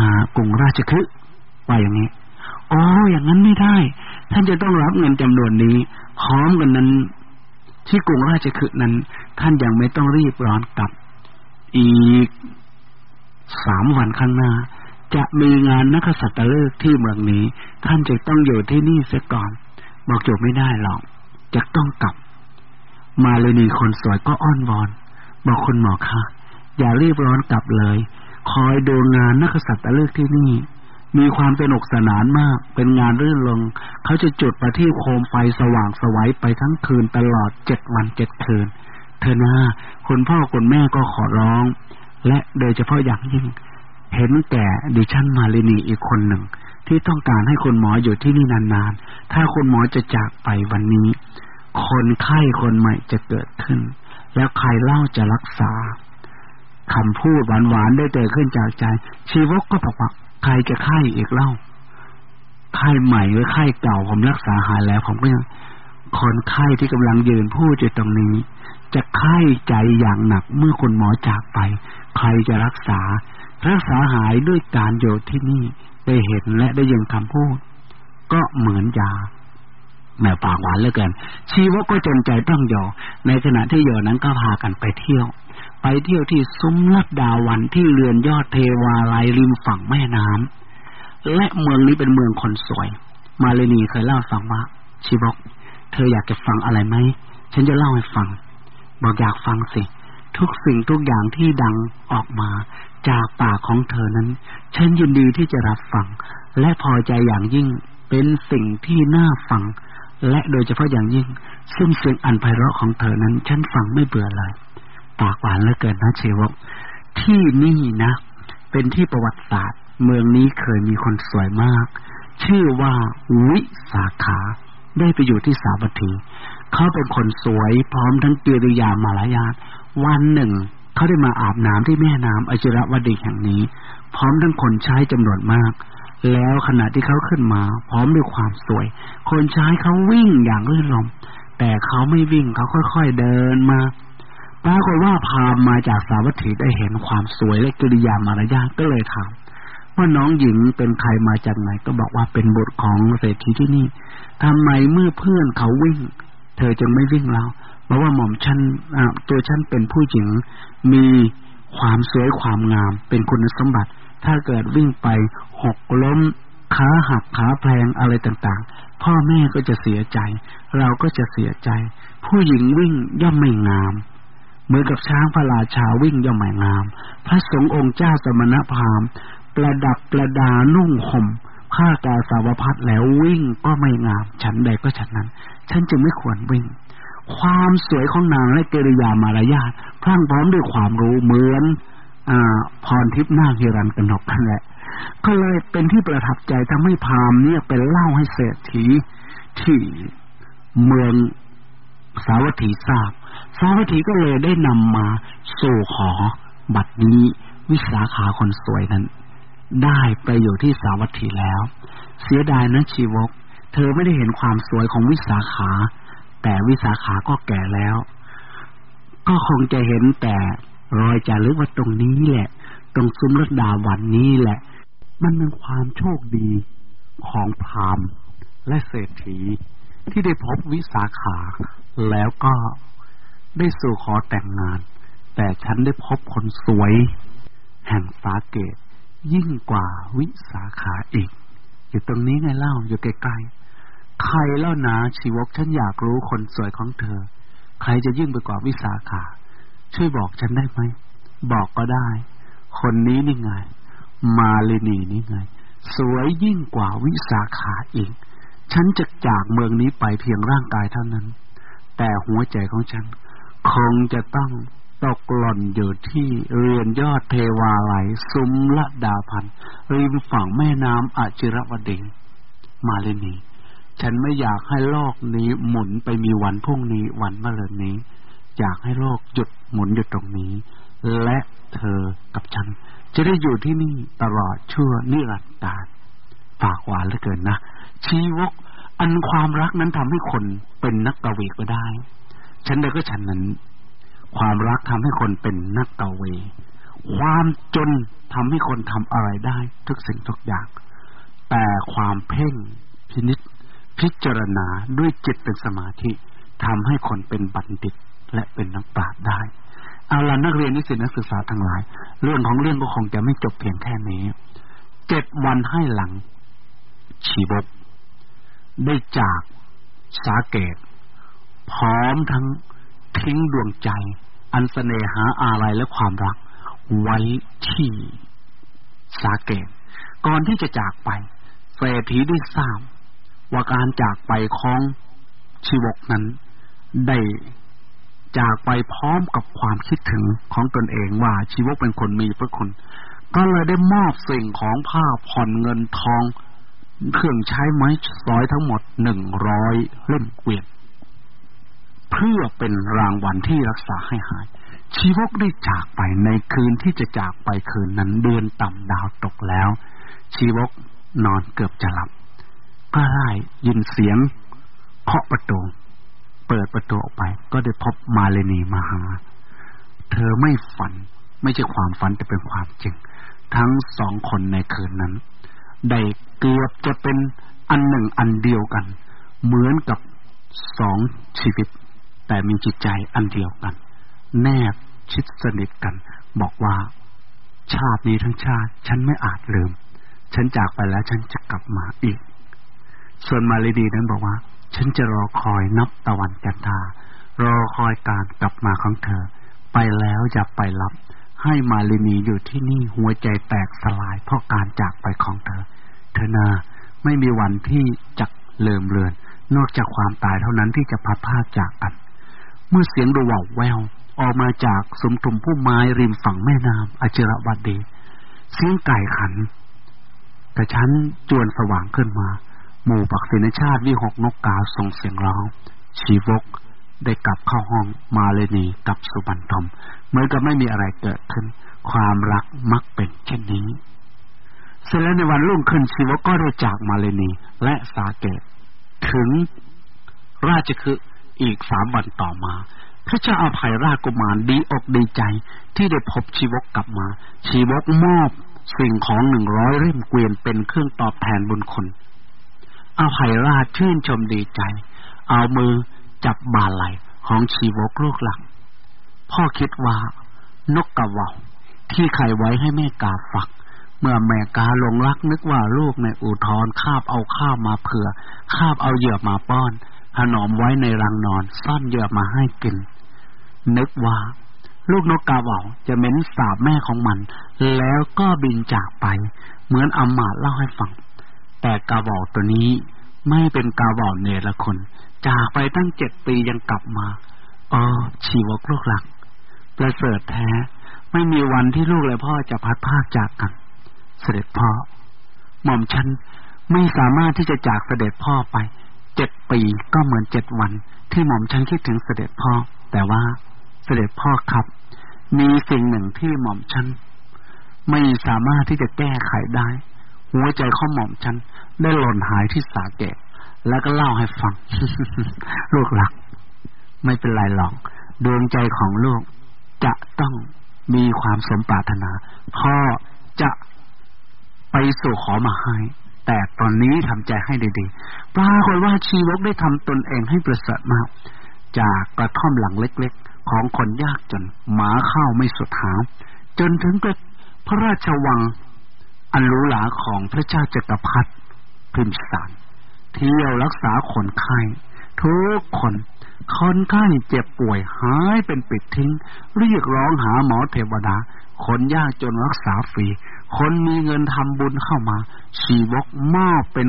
หากรุงราชคฤห์ ไปอย่างนี้อ๋ออย่างนั้นไม่ได้ ท่านจะต้องรับเงินจำนวนนี้พร้อมกันนั้น ที่กรุงราชคฤห์นั้น ท่านยังไม่ต้องรีบร้อนกลับ อีกสามวันข้างหน้า จะมีงานนักษัตริย์ที่เมืองนี้ ท่านจะต้องอยู่ที่นี่เสียก่อน บอกจบไม่ได้หรอก จะต้องกลับ มาเลยนีคนสวยก็อ้อนวอน บอกคุณหมอค่ะอย่ารีบร้อนกลับเลย คอยดูงานนักษัตริย์ที่นี่ มีความสนุกสนานมาก เป็นงานรื่นรมเขาจะจุดประทีปโคมไฟสว่างสวัยไปทั้งคืนตลอดเจ็ดวันเจ็ดคืน เธอหน้าคุณพ่อคุณแม่ก็ขอร้อง และโดยเฉพาะอย่างยิ่ง เห็นแก่ดิฉันมาลินีอีกคนหนึ่ง ที่ต้องการให้คุณหมออยู่ที่นี่นานๆ ถ้าคุณหมอจะจากไปวันนี้ คนไข้คนใหม่จะเกิดขึ้น แล้วใครเล่าจะรักษาคำพูดหวานๆได้เกิดขึ้นจากใจ ชีวกก็บอกว่า ใครจะไข้อีกเล่าไข้ใหม่หรือไข้เก่าผมรักษาหายแล้ว ผมก็ยังคนไข้ที่กำลังยืนพูดอยู่ตรงนี้ จะไข้ใจอย่างหนักเมื่อคนหมอจากไป ใครจะรักษา รักษาหายด้วยการโยดที่นี่ได้เห็นและได้ยินคำพูด ก็เหมือนยาแม่ปากหวานเหลือเกินชีวะก็จนใจต้องโยในขณะที่โยนั้นก็พากันไปเที่ยว ไปเที่ยวที่ซุ้มลัดดาวันที่เรือนยอดเทวาลัยริมฝั่งแม่น้ำและเมืองนี้เป็นเมืองคนสวย มาเลนีเคยเล่าฟังว่าชีบอก เธออยากจะฟังอะไรไหม ฉันจะเล่าให้ฟัง บอกอยากฟังสิ ทุกสิ่งทุกอย่างที่ดังออกมา จากปากของเธอนั้น ฉันยินดีที่จะรับฟัง และพอใจอย่างยิ่งเป็นสิ่งที่น่าฟัง และโดยเฉพาะอย่างยิ่งซึ่งเสียงอันไพเราะของเธอนั้น ฉันฟังไม่เบื่อเลย ปากหวานเหลือเกินนะเชวก ที่นี่นะ เป็นที่ประวัติศาสตร์ เมืองนี้เคยมีคนสวยมาก ชื่อว่าวิสาขาได้ไปอยู่ที่สาวัตถีเขาเป็นคนสวยพร้อมทั้งกิริยามารยาทวันหนึ่ง เขาได้มาอาบน้ำที่แม่น้ำอจิรวดีแห่งนี้ พร้อมทั้งคนใช้จำนวนมาก แล้วขณะที่เขาขึ้นมา พร้อมด้วยความสวย คนใช้เขาวิ่งอย่างรื่นรมแต่เขาไม่วิ่งเขาค่อย ๆเดินมา ปรากฏว่าพามมาจากสาวัตถีได้เห็นความสวยและกิริยามารยาก็เลยถามว่าน้องหญิงเป็นใครมาจากไหนก็บอกว่าเป็นบุตรของเศรษฐีที่นี่ทำไมเมื่อเพื่อนเขาวิ่ง เธอจึงไม่วิ่งเราเพราะว่าหม่อมฉันตัวฉันเป็นผู้หญิงมีความสวยความงาม เป็นคุณสมบัติ ถ้าเกิดวิ่งไปหกล้มขาหักขาแพลงอะไรต่างๆ พ่อแม่ก็จะเสียใจ เราก็จะเสียใจ ผู้หญิงวิ่งย่อมไม่งาม เหมือนกับช้างพระราชาวิ่งย่อมหมายงาม พระสงฆ์องค์เจ้าสมณพราหมณ์ ประดับประดานุ่งห่มผ้ากาสาวพัดแล้ววิ่งก็ไม่งาม ฉันใดก็ฉันนั้น ฉันจึงไม่ควรวิ่ง ความสวยของนางและกิริยามารยาทพรั่งพร้อมด้วยความรู้เหมือนอพรทิพย์นาคฮิรันกนกกันแหละก็เลยเป็นที่ประทับใจทำให้พราหมณ์เนี่ยเป็นเล่าให้เศรษฐีที่เมืองสาวัตถีทราบ สาวัตถีก็เลยได้นำมาสู่ขอบัดนี้วิสาขาคนสวยนั้น ได้ไปอยู่ที่สาวัตถีแล้ว เสียดายนะชีวก เธอไม่ได้เห็นความสวยของวิสาขา แต่วิสาขาก็แก่แล้ว ก็คงจะเห็นแต่รอยจารึกว่าตรงนี้แหละ ตรงซุ้มรดาวันนี้แหละ มันเป็นความโชคดีของพราหมณ์และเศรษฐีที่ได้พบวิสาขาแล้วก็ ได้สู่ขอแต่งงาน แต่ฉันได้พบคนสวย แห่งสาเกต ยิ่งกว่าวิสาขาอีก อยู่ตรงนี้ไงเล่าอยู่ใกล้ๆ ใครเล่านาชีวกฉันอยากรู้คนสวยของเธอ ใครจะยิ่งไปกว่าวิสาขา ช่วยบอกฉันได้ไหม บอกก็ได้ คนนี้นี่ไง มาเลนีนี่ไง สวยยิ่งกว่าวิสาขาอีกฉันจะจากเมืองนี้ไปเพียงร่างกายเท่านั้น แต่หัวใจของฉัน คงจะต้องตกหล่นอยู่ที่เรียนยอดเทวาไหลซุ้มละดาพันริมฝั่งแม่น้ำอจิรวดีมาเลนีฉันไม่อยากให้โลกนี้หมุนไปมีวันพรุ่งนี้วันมะรืนนี้ อยากให้โลกหยุดหมุนอยู่ตรงนี้ และเธอกับฉัน จะได้อยู่ที่นี่ตลอดชั่วนิรันดร์ฝากหวานเหลือเกินนะชีวก อันความรักนั้นทำให้คนเป็นนักกวีก็ได้ ฉันเดก็ฉันนั้น ความรักทำให้คนเป็นนักกวีความจนทำให้คนทำอะไรได้ ทุกสิ่งทุกอย่าง แต่ความเพ่งพินิษพิจารณาด้วยจิตเป็นสมาธิทำให้คนเป็นบัณฑิตและเป็นนักปราชญ์ได้ เอาล่ะนักเรียนนิสิตนักศึกษาทั้งหลาย เรื่องของเรื่องก็คงจะไม่จบเพียงแค่นี้เจ็ดวันให้หลัง ชีบกได้จากสาเกต พร้อมทั้งทิ้งดวงใจ อันเสน่หาอะไรและความรัก ไว้ที่สาเกต ก่อนที่จะจากไปเศรษฐีได้ทราบ ว่าการจากไปของชีวกนั้น ได้จากไปพร้อมกับความคิดถึงของตนเองว่าชีวกเป็นคนมีพระคุณ ก็เลยได้มอบสิ่งของผ้าผ่อนเงินทอง เครื่องใช้ไม้สอยทั้งหมดหนึ่งร้อยเล่มเกวียน เพื่อเป็นรางวัลที่รักษาให้หาย ชีวกได้จากไปในคืนที่จะจากไปคืนนั้นเดือนต่ำดาวตกแล้ว ชีวกนอนเกือบจะหลับ ก็ได้ยินเสียงเคาะประตู เปิดประตูออกไป ก็ได้พบมาเลนีมาหา เธอไม่ฝัน ไม่ใช่ความฝันแต่เป็นความจริง ทั้งสองคนในคืนนั้น ได้เกือบจะเป็นอันหนึ่งอันเดียวกัน เหมือนกับสองชีวิต แต่มีจิตใจอันเดียวกัน แนบชิดสนิทกัน บอกว่า ชาตินี้ทั้งชาติ ฉันไม่อาจลืม ฉันจากไปแล้วฉันจะกลับมาอีก ส่วนมาลีดีนั้นบอกว่า ฉันจะรอคอยนับตะวันจันทารอคอยการกลับมาของเธอ ไปแล้วจะไปรับ ให้มาลินีอยู่ที่นี่หัวใจแตกสลายเพราะการจากไปของเธอ เธอนาไม่มีวันที่จะเลิมเลือน นอกจากความตายเท่านั้นที่จะพัดพาจากกัน เมื่อเสียงดูว่าวแวว ออกมาจากสมทุมผู้ไม้ริมฝั่งแม่น้ำอเจรวัดดี เสียงไก่ขัน แต่ฉันจวนสว่างขึ้นมา หมู่ปักศินชาติวิหกนกกาส่งเสียงร้อง ชีวกได้กลับเข้าห้องมาเลยนีกับสุบันทมเหมือนกับไม่มีอะไรเกิดขึ้น ความรักมักเป็นเช่นนี้ เสร็จแล้วในวันรุ่งขึ้นชีวก็ได้จากมาเลนีและสาเกต ถึงราชคือ อีกสามวันต่อมา พระเจ้าอาภัยราชกุมารดีอกดีใจ ที่ได้พบชีวกกลับมา ชีวกมอบสิ่งของหนึ่งร้อยเล่มเกวียนเป็นเครื่องตอบแทนบุญคุณอาภัยราชชื่นชมดีใจ เอามือจับบาไหลของชีวกลูกหลัก พ่อคิดว่านกกระว่าที่ไข่ไว้ให้แม่กาฝัก เมื่อแม่กาลงรักนึกว่าลูกในอุทธรคาบเอาข้าวมาเผื่อ คาบเอาเหยื่อมาป้อน ถนอมไว้ในรังนอนซ่อนเหยื่อมาให้กิน นึกว่า ลูกนกกาว่าจะเหม็นสาบแม่ของมัน แล้วก็บินจากไป เหมือนอามาเล่าให้ฟัง แต่กาว่าตัวนี้ไม่เป็นกาว่าเนรคน จากไปตั้งเจ็ดปียังกลับมาอ๋อชีวกลูกหลัก ประเสริฐแท้ ไม่มีวันที่ลูกและพ่อจะพัดพากจากกัน เสด็จพ่อหม่อมฉันไม่สามารถที่จะจากเสด็จพ่อไป เจ็ดปีก็เหมือนเจ็ดวัน ที่หม่อมฉันคิดถึงเสด็จพ่อ แต่ว่าเสด็จพ่อครับ มีสิ่งหนึ่งที่หม่อมฉันไม่สามารถที่จะแก้ไขได้ หัวใจของหม่อมฉันได้หล่นหายที่สาเกตแล้วก็เล่าให้ฟัง ลูกหลัก ไม่เป็นไรหรอกดวงใจของลูกจะต้องมีความสมปรารถนา พ่อจะไปสู่ขอมาให้ แต่ตอนนี้ทำใจให้ดีๆ ปรากฏว่าชีวกได้ทำตนเองให้ประเสริฐมาก จากกระท่อมหลังเล็กๆ ของคนยากจนหมาข้าวไม่สุดหา จนถึงกับพระราชวังอันรูหราของพระเจ้าจักรพรรดิพิมสารเที่ยวรักษาคนไข้ทุกคนคนไข้เจ็บป่วยหายเป็นปิดทิ้ง เรียกร้องหาหมอเทวดา คนยากจนรักษาฟรี คนมีเงินทำบุญเข้ามา ชีวกมอบเป็น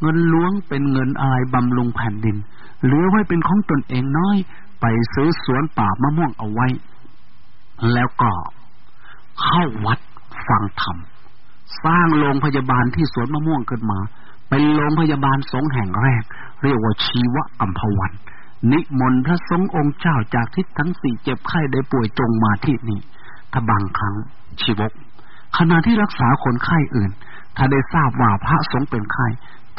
เงินล้วงเป็นเงินอะไรบำรุงแผ่นดิน เหลือไว้เป็นของตนเองน้อย ไปซื้อสวนป่ามะม่วงเอาไว้ แล้วก็เข้าวัดฟังธรรมสร้างโรงพยาบาลที่สวนมะม่วงขึ้นมา เป็นโรงพยาบาลสงแห่งแรก เรียกว่าชีวะอัมพวัน นิมนต์พระสงฆ์องค์เจ้าจากทิศทั้งสี่เจ็บไข้ได้ป่วยจงมาที่นี่ถ้าบางครั้งชีวก ขณะที่รักษาคนไข้อื่น ถ้าได้ทราบว่าพระสงฆ์เป็นไข้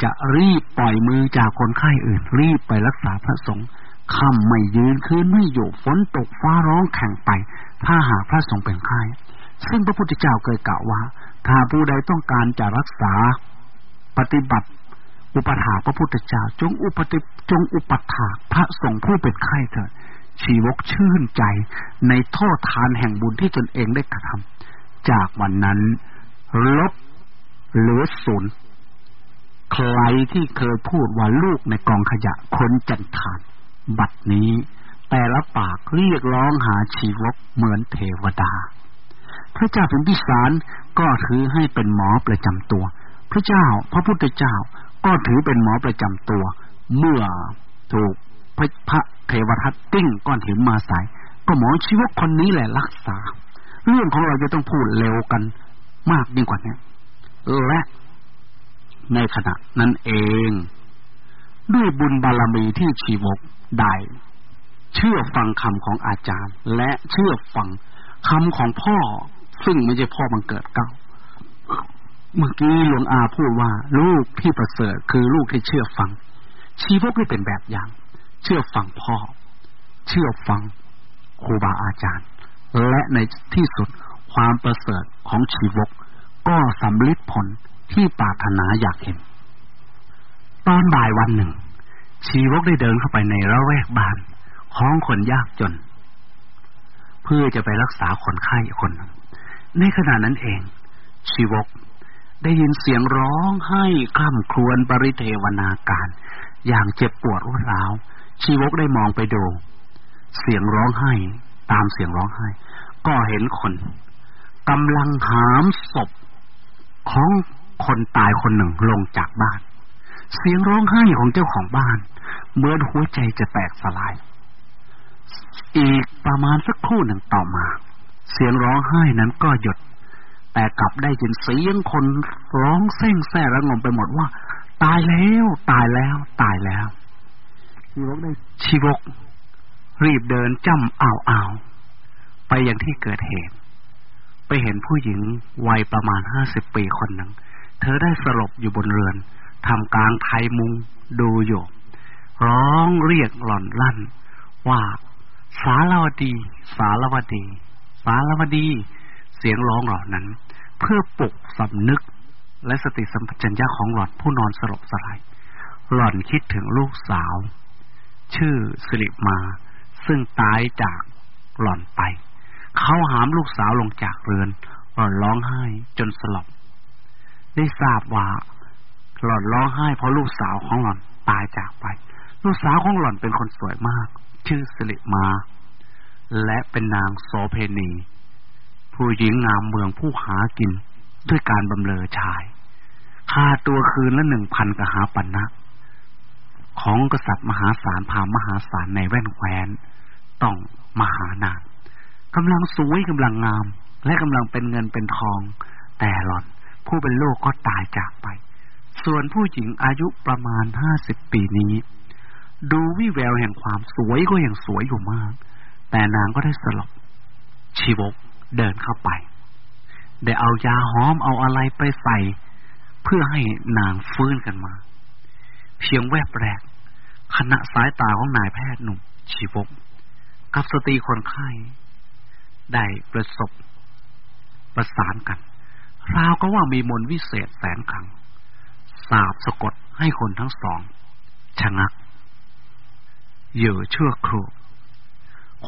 จะรีบปล่อยมือจากคนไข้อื่น รีบไปรักษาพระสงฆ์ค่ำไม่ยืนคืนไม่อยู่ฝนตกฟ้าร้องแข่งไป ถ้าหากพระสงฆ์เป็นไข้ซึ่งพระพุทธเจ้าเคยกล่าวว่า ถ้าผู้ใดต้องการจะรักษาปฏิบัติ อุปถาพระพุทธเจ้า จงอุปติจงอุปถาพระสงฆ์ผู้เป็นไข้เถิดชีวกชื่นใจในโทษทานแห่งบุญที่ตนเองได้กระทำ จากวันนั้น ลบเหลือศูนย์ใครที่เคยพูดว่าลูกในกองขยะคนจันทาน บัดนี้ แต่ละปากเรียกร้องหาชีวกเหมือนเทวดา พระเจ้าพิมพิสารก็ถือให้เป็นหมอประจำตัว พระเจ้าพระพุทธเจ้าก็ถือเป็นหมอประจำตัว เมื่อถูกพระพระเทวทัตติ้งก้อนหินมาใส่ก็หมอชีวกคนนี้แหละรักษา เรื่องของเราจะต้องพูดเร็วกันมากยิ่งกว่านี้และในขณะนั้นเอง ด้วยบุญบารมีที่ชีวกได้เชื่อฟังคำของอาจารย์ และเชื่อฟังคำของพ่อ ซึ่งไม่ใช่พ่อบังเกิดเก้าเมื่อกี้หลวงอาพูดว่า ลูกที่ประเสริฐคือลูกที่เชื่อฟัง ชีวกไม่เป็นแบบอย่าง เชื่อฟังพ่อ เชื่อฟังครูบาอาจารย์ และในที่สุดความประเสริฐของชีวก ก็สำลิดผลที่ปรารถนาอยากเห็น ตอนบ่ายวันหนึ่ง ชีวกได้เดินเข้าไปในระแวกบ้านของคนยากจน เพื่อจะไปรักษาคนไข้คนในขณะนั้นเอง ชีวกได้ยินเสียงร้องไห้คร่ำครวญปริเทวนาการ อย่างเจ็บปวดรุนร้าวชีวกได้มองไปดู เสียงร้องไห้ ตามเสียงร้องไห้ ก็เห็นคนกำลังหามศพของคนตายคนหนึ่งลงจากบ้าน เสียงร้องไห้ของเจ้าของบ้าน เหมือนหัวใจจะแตกสลาย อีกประมาณสักครู่หนึ่งต่อมา เสียงร้องไห้นั้นก็หยุด แต่กลับได้ยินเสียงคนร้องเส้งแซ่ระงมไปหมดว่า ตายแล้ว ตายแล้ว ตายแล้วชีวกได้ชีวก รีบเดินจ้ำอ่าวอ่าว ไปยังที่เกิดเหตุ ไปเห็นผู้หญิงวัยประมาณห้าสิบปีคนหนึ่ง เธอได้สลบอยู่บนเรือนทำกลางไทยมุงดูอยู่ร้องเรียกหล่อนลั่น ว่าสารวดี สารวดี สารวดี เสียงร้องเหล่านั้น เพื่อปลุกสำนึกและสติสัมปชัญญะของหล่อนผู้นอนสลบสลาย หล่อนคิดถึงลูกสาว ชื่อสิริมา ซึ่งตายจากหล่อนไป เขาหามลูกสาวลงจากเรือนหล่อนร้องไห้จนสลบ ได้ทราบว่าหล่อนร้องไห้เพราะลูกสาวของหล่อนตายจากไป ลูกสาวของหล่อนเป็นคนสวยมาก ชื่อสิริมา และเป็นนางโสเพณี ผู้หญิงงามเมืองผู้หากินด้วยการบำเรอชาย ค่าตัวคืนละหนึ่งพันกหาปันนะของกษัตริย์มหาศาลพามหาศาลในแว่นแควนต้องมหานาง กำลังสวยกำลังงาม และกำลังเป็นเงินเป็นทอง แต่หล่อน ผู้เป็นโลกก็ตายจากไป ส่วนผู้หญิงอายุประมาณห้าสิบปีนี้ ดูวิแววแห่งความสวยก็ยังสวยอยู่มาก แต่นางก็ได้สลบ ชีวกเดินเข้าไปได้เอายาหอมเอาอะไรไปใส่ เพื่อให้นางฟื้นกันมา เพียงแวบแรกขณะสายตาของนายแพทย์หนุ่มชีวก กับสตรีคนไข้ ได้ประสบประสานกัน ราวก็ว่ามีมนวิเศษแสนขัง สาบสะกดให้คนทั้งสอง ชะงัก เยื่อชั่วครู่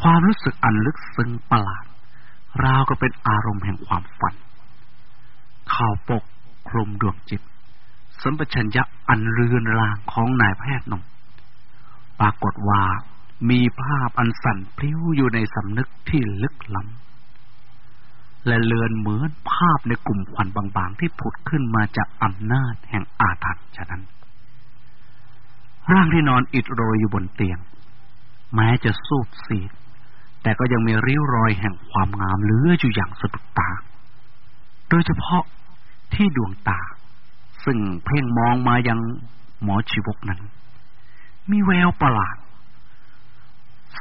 ความรู้สึกอันลึกซึ้งประหลาด ราวก็เป็นอารมณ์แห่งความฝัน ข่าวปกคลุมดวงจิต สัมปชัญญะอันเรือนรางของนายแพทย์นมปรากฏว่า มีภาพอันสั่นพลิ้วอยู่ในสำนึกที่ลึกล้ำและเลือนเหมือนภาพในกลุ่มควันบางๆ ที่ผุดขึ้นมาจากอำนาจแห่งอาถรรพ์ฉะนั้น ร่างที่นอนอิดโรยอยู่บนเตียง แม้จะสูบสีดแต่ก็ยังมีริ้วรอยแห่งความงามเลืออยู่อย่างสะดุดตา โดยเฉพาะที่ดวงตา ซึ่งเพ่งมองมายังหมอชีวกนั้น มีแววประหลาด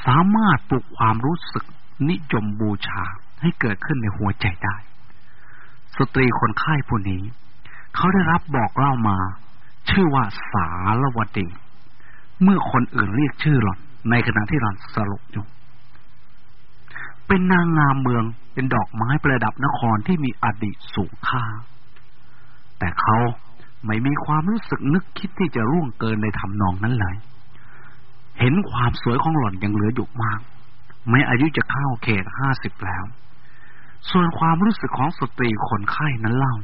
สามารถปลุกความรู้สึกนิยมบูชาให้เกิดขึ้นในหัวใจได้ สตรีคนไข้ผู้นี้ เขาได้รับบอกเล่ามา ชื่อว่าสารวดี เมื่อคนอื่นเรียกชื่อหล่อน ในขณะที่หล่อนสลบอยู่ เป็นนางงามเมืองเป็นดอกไม้ประดับนครที่มีอดีตสูงค่า แต่เขาไม่มีความรู้สึกนึกคิดที่จะร่วงเกินในทำนองนั้นเลย เห็นความสวยของหล่อนยังเหลืออยู่มากไม่อายุจะเข้าเขตห้าสิบแล้ว ส่วนความรู้สึกของสตรีคนไข้นั้นเล่า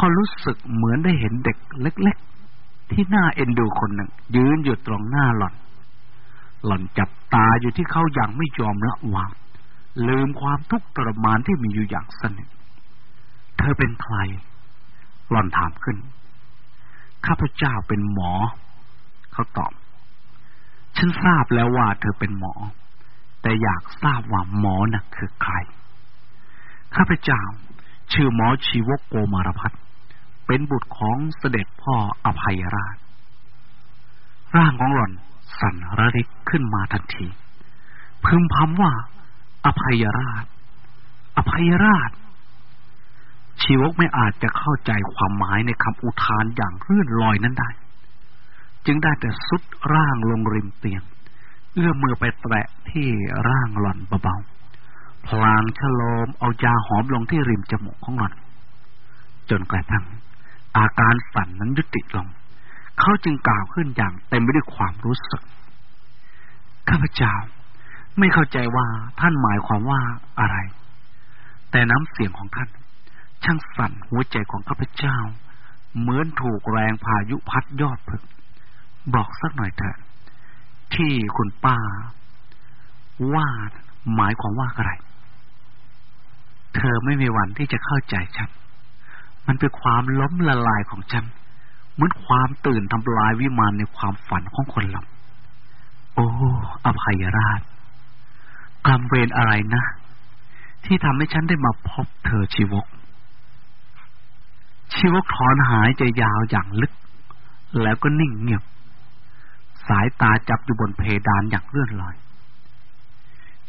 ก็รู้สึกเหมือนได้เห็นเด็กเล็ก ๆ ที่น่าเอ็นดูคนหนึ่ง ยืนอยู่ตรงหน้าหล่อน หล่อนจับตาอยู่ที่เขาอย่างไม่ยอมละวาง ลืมความทุกข์ทรมานที่มีอยู่อย่างสนิทเธอเป็นใคร หล่อนถามขึ้น ข้าพเจ้าเป็นหมอ เขาตอบ ฉันทราบแล้วว่าเธอเป็นหมอ แต่อยากทราบว่าหมอนะ่ะคือใคร ข้าพเจ้า ชื่อหมอชีวกโกมารพัฒเป็นบุตรของเสด็จพ่ออภัยราช ร่างของหล่อนสั่นระริกขึ้นมาทันที พึมพำว่า อภัยราช อภัยราช ชีวกไม่อาจจะเข้าใจความหมายในคำอุทานอย่างเลื่อนลอยนั้นได้ จึงได้แต่สุดร่างลงริมเตียง เอื้อมมือไปแตะที่ร่างหล่อนเบาๆ พลางฉโลมเอายาหอมลงที่ริมจมูกของหล่อน จนกระทั่งอาการสั่นนั้นยุติลง เขาจึงกล่าวขึ้นอย่างเต็มไปด้วยความรู้สึก ข้าพเจ้าไม่เข้าใจว่าท่านหมายความว่าอะไร แต่น้ำเสียงของท่าน ช่างสั่นหัวใจของข้าพเจ้า เหมือนถูกแรงพายุพัดยอดพึก บอกสักหน่อยเถอะ ที่คุณป้า ว่าหมายความว่าอะไร เธอไม่มีวันที่จะเข้าใจฉัน มันเป็นความล้มละลายของฉัน เหมือนความตื่นทำลายวิมานในความฝันของคนหลำโอ้อภัยราชกรรมเวรอะไรนะ ที่ทำให้ฉันได้มาพบเธอชีวก ชีวกถอนหายใจยาวอย่างลึก แล้วก็นิ่งเงียบ สายตาจับอยู่บนเพดานอย่างเลื่อนลอย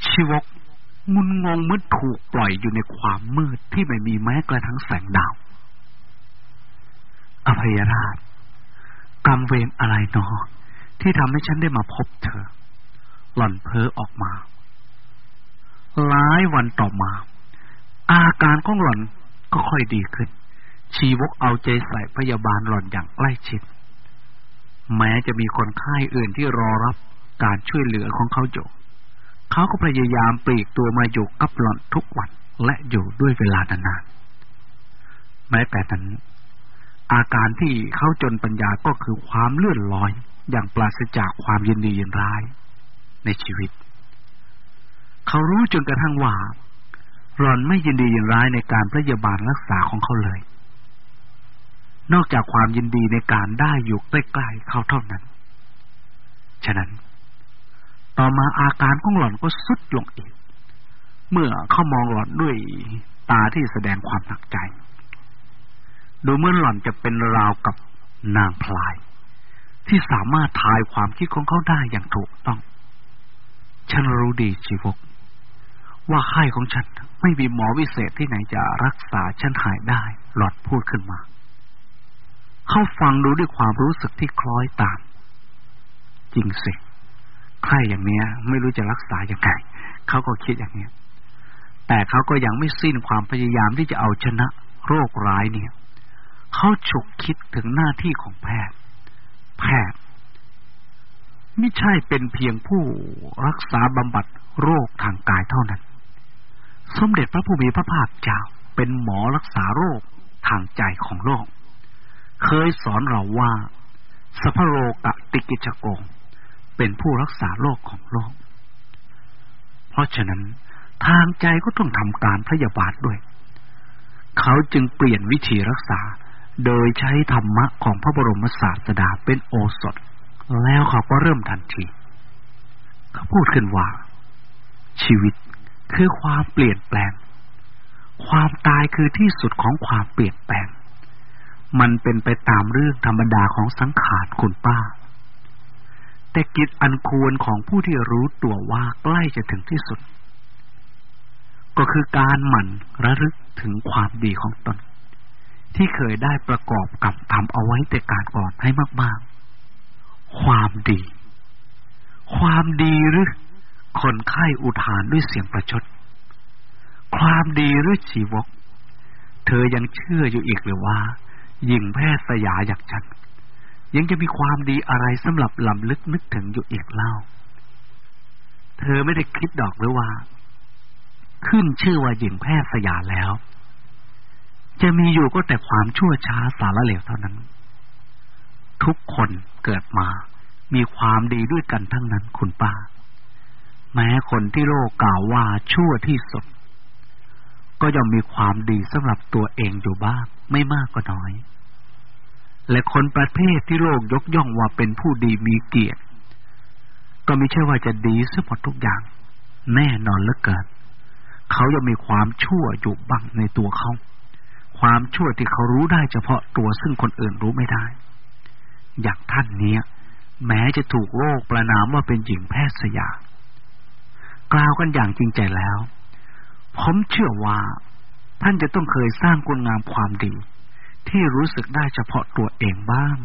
ชีวกงุนงงเมื่อถูกปล่อยอยู่ในความมืดที่ไม่มีแม้กระทั่งแสงดาว อภัยราชกรรมเวรอะไรนอ ที่ทำให้ฉันได้มาพบเธอ หล่อนเพ้อออกมา หลายวันต่อมา อาการของหล่อนก็ค่อยดีขึ้น ชีวกเอาใจใส่พยาบาลหล่อนอย่างใกล้ชิด แม้จะมีคนไข้อื่นที่รอรับการช่วยเหลือของเขาอยู่เขาก็พยายามปลีกตัวมาอยู่กับหล่อนทุกวันและอยู่ด้วยเวลานานๆ แม้แต่นั้น อาการที่เขาจนปัญญาก็คือความเลื่อนลอยอย่างปราศจากความยินดียินร้าย ในชีวิต เขารู้จนกระทั่งว่าหล่อนไม่ยินดียินร้ายในการพยาบาลรักษาของเขาเลย นอกจากความยินดีในการได้อยู่ใกล้ๆเขาเท่านั้น ฉะนั้น ต่อมาอาการของหล่อนก็สุดลงอีก เมื่อเขามองหล่อนด้วยตาที่แสดงความหนักใจ ดูเหมือนหล่อนจะเป็นราวกับนางพลาย ที่สามารถทายความคิดของเขาได้อย่างถูกต้อง ฉันรู้ดีชีวก ว่าไข้ของฉันไม่มีหมอวิเศษที่ไหนจะรักษาฉันหายได้ หลอดพูดขึ้นมา เขาฟังดูด้วยความรู้สึกที่คล้อยตาม จริงสิไข้อย่างเนี้ย ไม่รู้จะรักษาอย่างไงเขาก็คิดอย่างเนี้ย แต่เขาก็ยังไม่สิ้นความพยายามที่จะเอาชนะโรคร้ายเนี่ยเขาฉุกคิดถึงหน้าที่ของแพทย์ แพทย์ไม่ใช่เป็นเพียงผู้รักษาบำบัดโรคทางกายเท่านั้น สมเด็จพระผู้มีพระภาคเจ้าเป็นหมอรักษาโรคทางใจของโลก เคยสอนเราว่าสัพโรกะติกิจโกงเป็นผู้รักษาโรคของโลก เพราะฉะนั้นทางใจก็ต้องทำการพยาบาทด้วย เขาจึงเปลี่ยนวิธีรักษา โดยใช้ธรรมะของพระบรมศาสดาเป็นโอสถ แล้วเขาก็เริ่มทันที เขาพูดขึ้นว่า ชีวิตคือความเปลี่ยนแปลง ความตายคือที่สุดของความเปลี่ยนแปลง มันเป็นไปตามเรื่องธรรมดาของสังขารคุณป้า แต่กิจอันควรของผู้ที่รู้ตัวว่าใกล้จะถึงที่สุด ก็คือการหมั่นระลึกถึงความดีของตน ที่เคยได้ประกอบกับทำเอาไว้แต่การก่อนให้มากๆ ความดี ความดีหรือคนไข้อุทานด้วยเสียงประชด ความดีหรือชีวก เธอยังเชื่ออยู่อีกหรือว่า หญิงแพทย์สยาอย่างฉันยังจะมีความดีอะไรสำหรับลำลึกนึกถึงอยู่อีกเล่า เธอไม่ได้คิดดอกหรือว่า ขึ้นชื่อว่าหญิงแพทย์สยาแล้ว จะมีอยู่ก็แต่ความชั่วช้าสารเลวเท่านั้น ทุกคนเกิดมา มีความดีด้วยกันทั้งนั้นคุณป้า แม้คนที่โลกกล่าวว่าชั่วที่สุด ก็ย่อมมีความดีสำหรับตัวเองอยู่บ้าง ไม่มากก็น้อย และคนประเภทที่โลกยกย่องว่าเป็นผู้ดีมีเกียรติ ก็ไม่ใช่ว่าจะดีสมหมดทุกอย่าง แน่นอนเหลือเกินเขายังมีความชั่วอยู่บ้างในตัวเขา ความชั่วที่เขารู้ได้เฉพาะตัวซึ่งคนอื่นรู้ไม่ได้ อย่างท่านเนี้ย แม้จะถูกโรคประนามว่าเป็นหญิงแพทย์สยากล่าวกันอย่างจริงใจแล้ว ผมเชื่อว่า ท่านจะต้องเคยสร้างคุณงามความดี ที่รู้สึกได้เฉพาะตัวเองบ้าง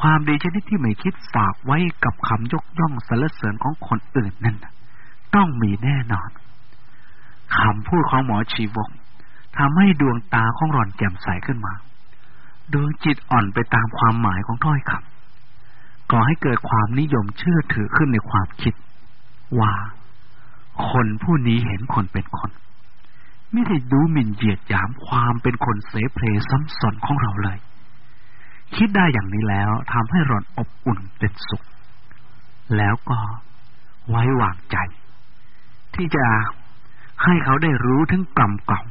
ความดีชนิดที่ไม่คิดฝากไว้กับคำยกย่องสรรเสริญของคนอื่นนั่นต้องมีแน่นอนคำพูดของหมอชีวกทำให้ดวงตาของหล่อนแจ่มใสขึ้นมา ดวงจิตอ่อนไปตามความหมายของถ้อยคำก่อให้เกิดความนิยมเชื่อถือขึ้นในความคิด ว่า คนผู้นี้เห็นคนเป็นคน ไม่ได้ดูหมิ่นเหยียดหยามความเป็นคนเสเพลซ้ำสอนของเราเลย คิดได้อย่างนี้แล้วทำให้หล่อนอบอุ่นเป็นสุข แล้วก็ไว้วางใจ ที่จะให้เขาได้รู้ถึงกรรมเก่า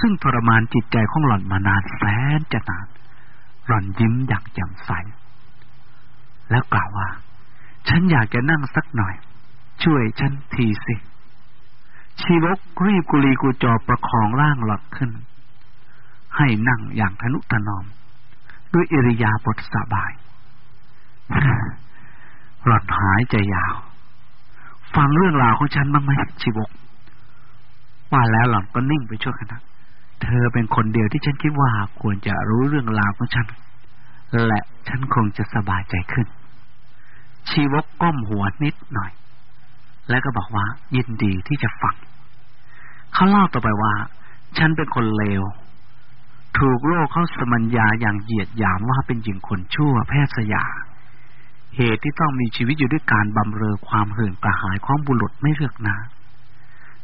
ซึ่งทรมานจิตใจของหล่อนมานานแสนจะนานหล่อนยิ้มอย่างแจ่มใส แล้วกล่าวว่า ฉันอยากจะนั่งสักหน่อย ช่วยฉันทีสิ ชีวกรีบกุลีกุจอประคองร่างหลักขึ้น ให้นั่งอย่างทนุถนอม ด้วยอิริยาบถสบาย หลอนหายใจยาว ฟังเรื่องราวของฉันบ้างไหมชีวก ว่าแล้วหล่อนก็นิ่งไปชั่วขณะเธอเป็นคนเดียวที่ฉันคิดว่าควรจะรู้เรื่องราวของฉัน และฉันคงจะสบายใจขึ้น ชีวกก้มหัวนิดหน่อย แล้วก็บอกว่า ยินดีที่จะฟังเขาเล่าต่อไปว่า ฉันเป็นคนเลว ถูกโลกเขาสมัญญาอย่างเหยียดหยามว่าเป็นหญิงคนชั่วแพทย์สยา เหตุที่ต้องมีชีวิตอยู่ด้วยการบำเรอความเหื่นกระหายของบุรุษไม่เลือกนา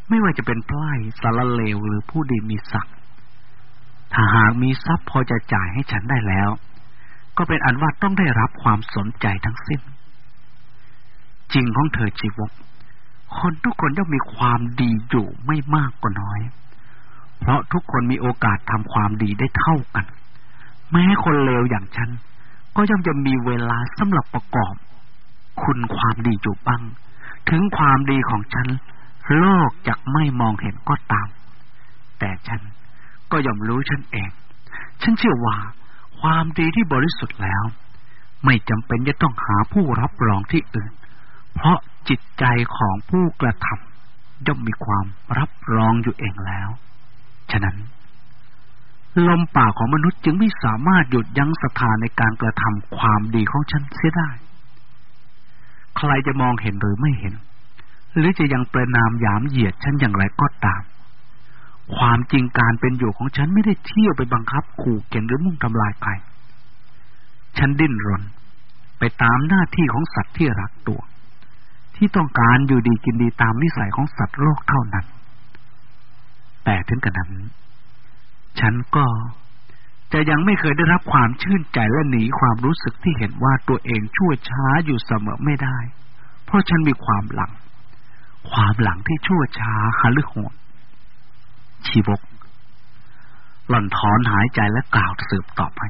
ไม่ว่าจะเป็นไพร่สารเลวหรือผู้ดีมีศักดิ์ถ้าหากมีทรัพย์พอจะจ่ายให้ฉันได้แล้ว ก็เป็นอันว่าต้องได้รับความสนใจทั้งสิ้น จริงของเธอจีวก คนทุกคนย่อมมีความดีอยู่ไม่มากก็น้อย เพราะทุกคนมีโอกาสทำความดีได้เท่ากัน แม้คนเลวอย่างฉัน ก็ย่อมจะมีเวลาสำหรับประกอบ คุณความดีอยู่บ้าง ถึงความดีของฉัน โลกจะไม่มองเห็นก็ตาม แต่ฉันก็ย่อมรู้ฉันเอง ฉันเชื่อว่าความดีที่บริสุทธิ์แล้ว ไม่จำเป็นจะต้องหาผู้รับรองที่อื่น เพราะ จิตใจของผู้กระทำย่อมมีความรับรองอยู่เองแล้ว ฉะนั้น ลมปากของมนุษย์จึงไม่สามารถหยุดยั้งศรัทธาในการกระทำความดีของฉันเสียได้ ใครจะมองเห็นหรือไม่เห็น หรือจะยังประนามยามเหยียดฉันอย่างไรก็ตาม ความจริงการเป็นอยู่ของฉันไม่ได้เที่ยวไปบังคับขู่เข็นหรือมุ่งทำลายใครฉันดิ้นรน ไปตามหน้าที่ของสัตว์ที่รักตัว ที่ต้องการอยู่ดีกินดีตามนิสัยของสัตว์โลกเท่านั้น แต่ถึงกระนั้น ฉันก็จะยังไม่เคยได้รับความชื่นใจและหนีความรู้สึกที่เห็นว่าตัวเองชั่วช้าอยู่เสมอไม่ได้ เพราะฉันมีความหลัง ความหลังที่ชั่วช้าหรือโหดชีบก หล่อนถอนหายใจและกล่าวสืบต่อไป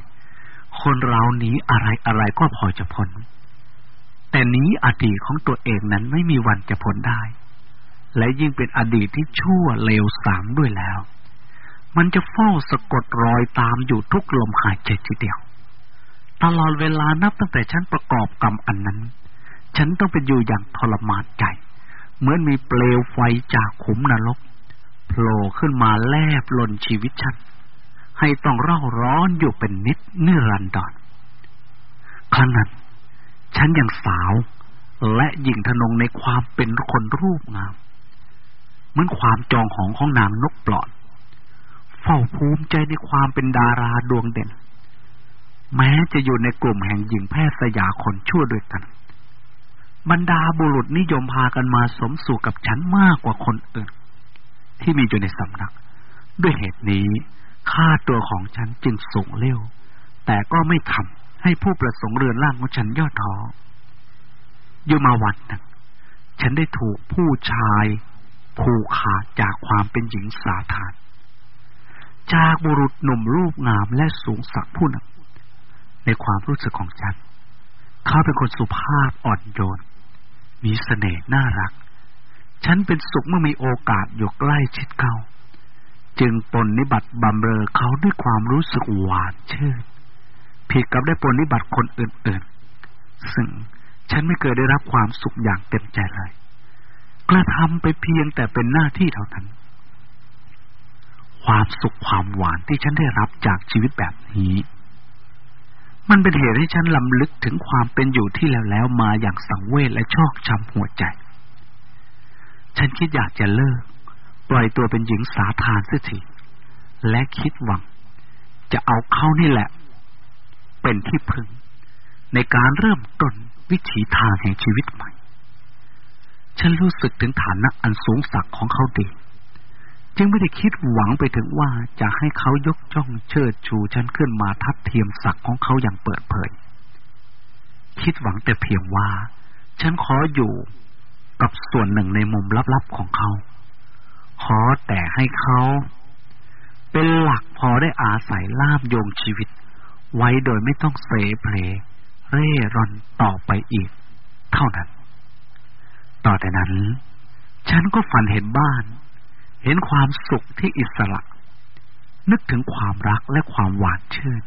คนเราหนีอะไรอะไรก็พอจะพ้น แต่นี้อดีตของตัวเองนั้นไม่มีวันจะพ้นได้ และยิ่งเป็นอดีตที่ชั่วเลวสามด้วยแล้ว มันจะเฝ้าสะกดรอยตามอยู่ทุกลมหายใจทีเดียว ตลอดเวลานับตั้งแต่ฉันประกอบกรรมอันนั้น ฉันต้องเป็นอยู่อย่างทรมานใจ เหมือนมีเปลวไฟจากขุมนรกโผล่ขึ้นมาแลบลนชีวิตฉัน ให้ต้องเร่าร้อนอยู่เป็นนิดนิรันดรครั้งนั้น ฉันยังสาว และยิ่งทนงในความเป็นคนรูปงาม เหมือนความจองของของนางนกปลอด เฝ้าภูมิใจในความเป็นดาราดวงเด่น แม้จะอยู่ในกลุ่มแห่งหญิงแพทย์สยาคนชั่วด้วยกัน บรรดาบุรุษนิยมพากันมาสมสู่กับฉันมากกว่าคนอื่น ที่มีอยู่ในสำนัก ด้วยเหตุนี้ ค่าตัวของฉันจึงสูงเร็ว แต่ก็ไม่ทำ ให้ผู้ประสงค์เรือนร่างของฉันย่อท้อยู่มาวันหนึ่งฉันได้ถูกผู้ชายผูกขาดจากความเป็นหญิงสาธารจากบุรุษหนุ่มรูปงามและสูงสักผู้นึ่งในความรู้สึกของฉัน เขาเป็นคนสุภาพอ่อนโยน มีเสน่ห์น่ารัก ฉันเป็นสุขเมื่อมีโอกาสอยู่ใกล้ชิดเขา จึงปนนิบัติบำเรอเขาด้วยความรู้สึกหวานชื่น ผิดกับได้ปนนิบัติคนอื่นๆ ซึ่งฉันไม่เคยได้รับความสุขอย่างเต็มใจเลย กระทำไปเพียงแต่เป็นหน้าที่เท่านั้น ความสุขความหวานที่ฉันได้รับจากชีวิตแบบนี้ มันเป็นเหตุให้ฉันลำลึกถึงความเป็นอยู่ที่แล้วแล้วมาอย่างสังเวชและชอกช้ำหัวใจ ฉันคิดอยากจะเลิก ปล่อยตัวเป็นหญิงสาทานเสียทีและคิดหวัง จะเอาเข้านี่แหละ เป็นที่พึ่ง ในการเริ่มต้นวิถีทางแห่งชีวิตใหม่ ฉันรู้สึกถึงฐานะอันสูงสักของเขาดี จึงไม่ได้คิดหวังไปถึงว่าจะให้เขายกจ้องเชิดชูฉันขึ้นมาทัดเทียมศักดิ์ของเขาอย่างเปิดเผย คิดหวังแต่เพียงว่า ฉันขออยู่กับส่วนหนึ่งในมุมลับๆของเขา ขอแต่ให้เขาเป็นหลักพอได้อาศัยลาบโยงชีวิต ไว้โดยไม่ต้องเสเพลเร่ร่อนต่อไปอีก เท่านั้น ต่อแต่นั้น ฉันก็ฝันเห็นบ้าน เห็นความสุขที่อิสระ นึกถึงความรักและความหวานชื่น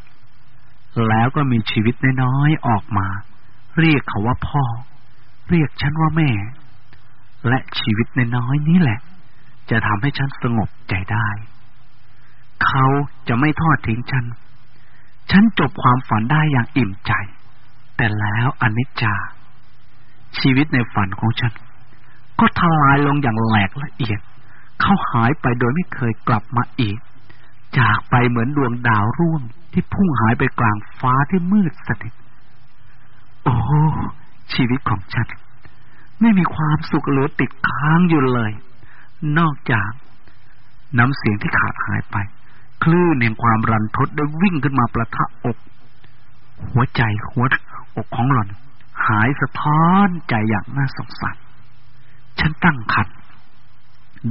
แล้วก็มีชีวิตน้อยๆออกมา เรียกเขาว่าพ่อ เรียกฉันว่าแม่ และชีวิตน้อยๆนี้แหละ จะทำให้ฉันสงบใจได้ เขาจะไม่ทอดทิ้งฉัน ฉันจบความฝันได้อย่างอิ่มใจ แต่แล้วอนิจจา ชีวิตในฝันของฉัน ก็ทลายลงอย่างแหลกละเอียด เข้าหายไปโดยไม่เคยกลับมาอีก จากไปเหมือนดวงดาวร่วงที่พุ่งหายไปกลางฟ้าที่มืดสนิทโอ้ชีวิตของฉัน ไม่มีความสุขเหลือติดค้างอยู่เลย นอกจากน้ำเสียงที่ขาดหายไป คลื่นแห่งความรันทดได้วิ่งขึ้นมาประทะอก หัวใจหัวอกของหล่อน หายสะท้อนใจอย่างน่าสงสารฉันตั้งขัด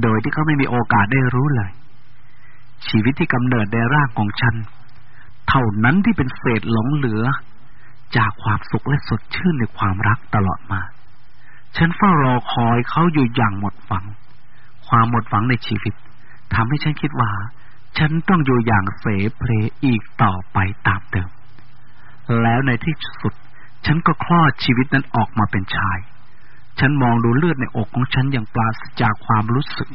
โดยที่เขาไม่มีโอกาสได้รู้เลย ชีวิตที่กำเนิดในร่างของฉัน เท่านั้นที่เป็นเศษหลงเหลือ จากความสุขและสดชื่นในความรักตลอดมา ฉันเฝ้ารอคอยเขาอยู่อย่างหมดหวัง ความหมดหวังในชีวิตทำให้ฉันคิดว่า ฉันต้องอยู่อย่างเสเพลอีกต่อไปตามเดิม แล้วในที่สุด ฉันก็คลอดชีวิตนั้นออกมาเป็นชาย ฉันมองดูเลือดในอกของฉันอย่างปราศจากความรู้สึก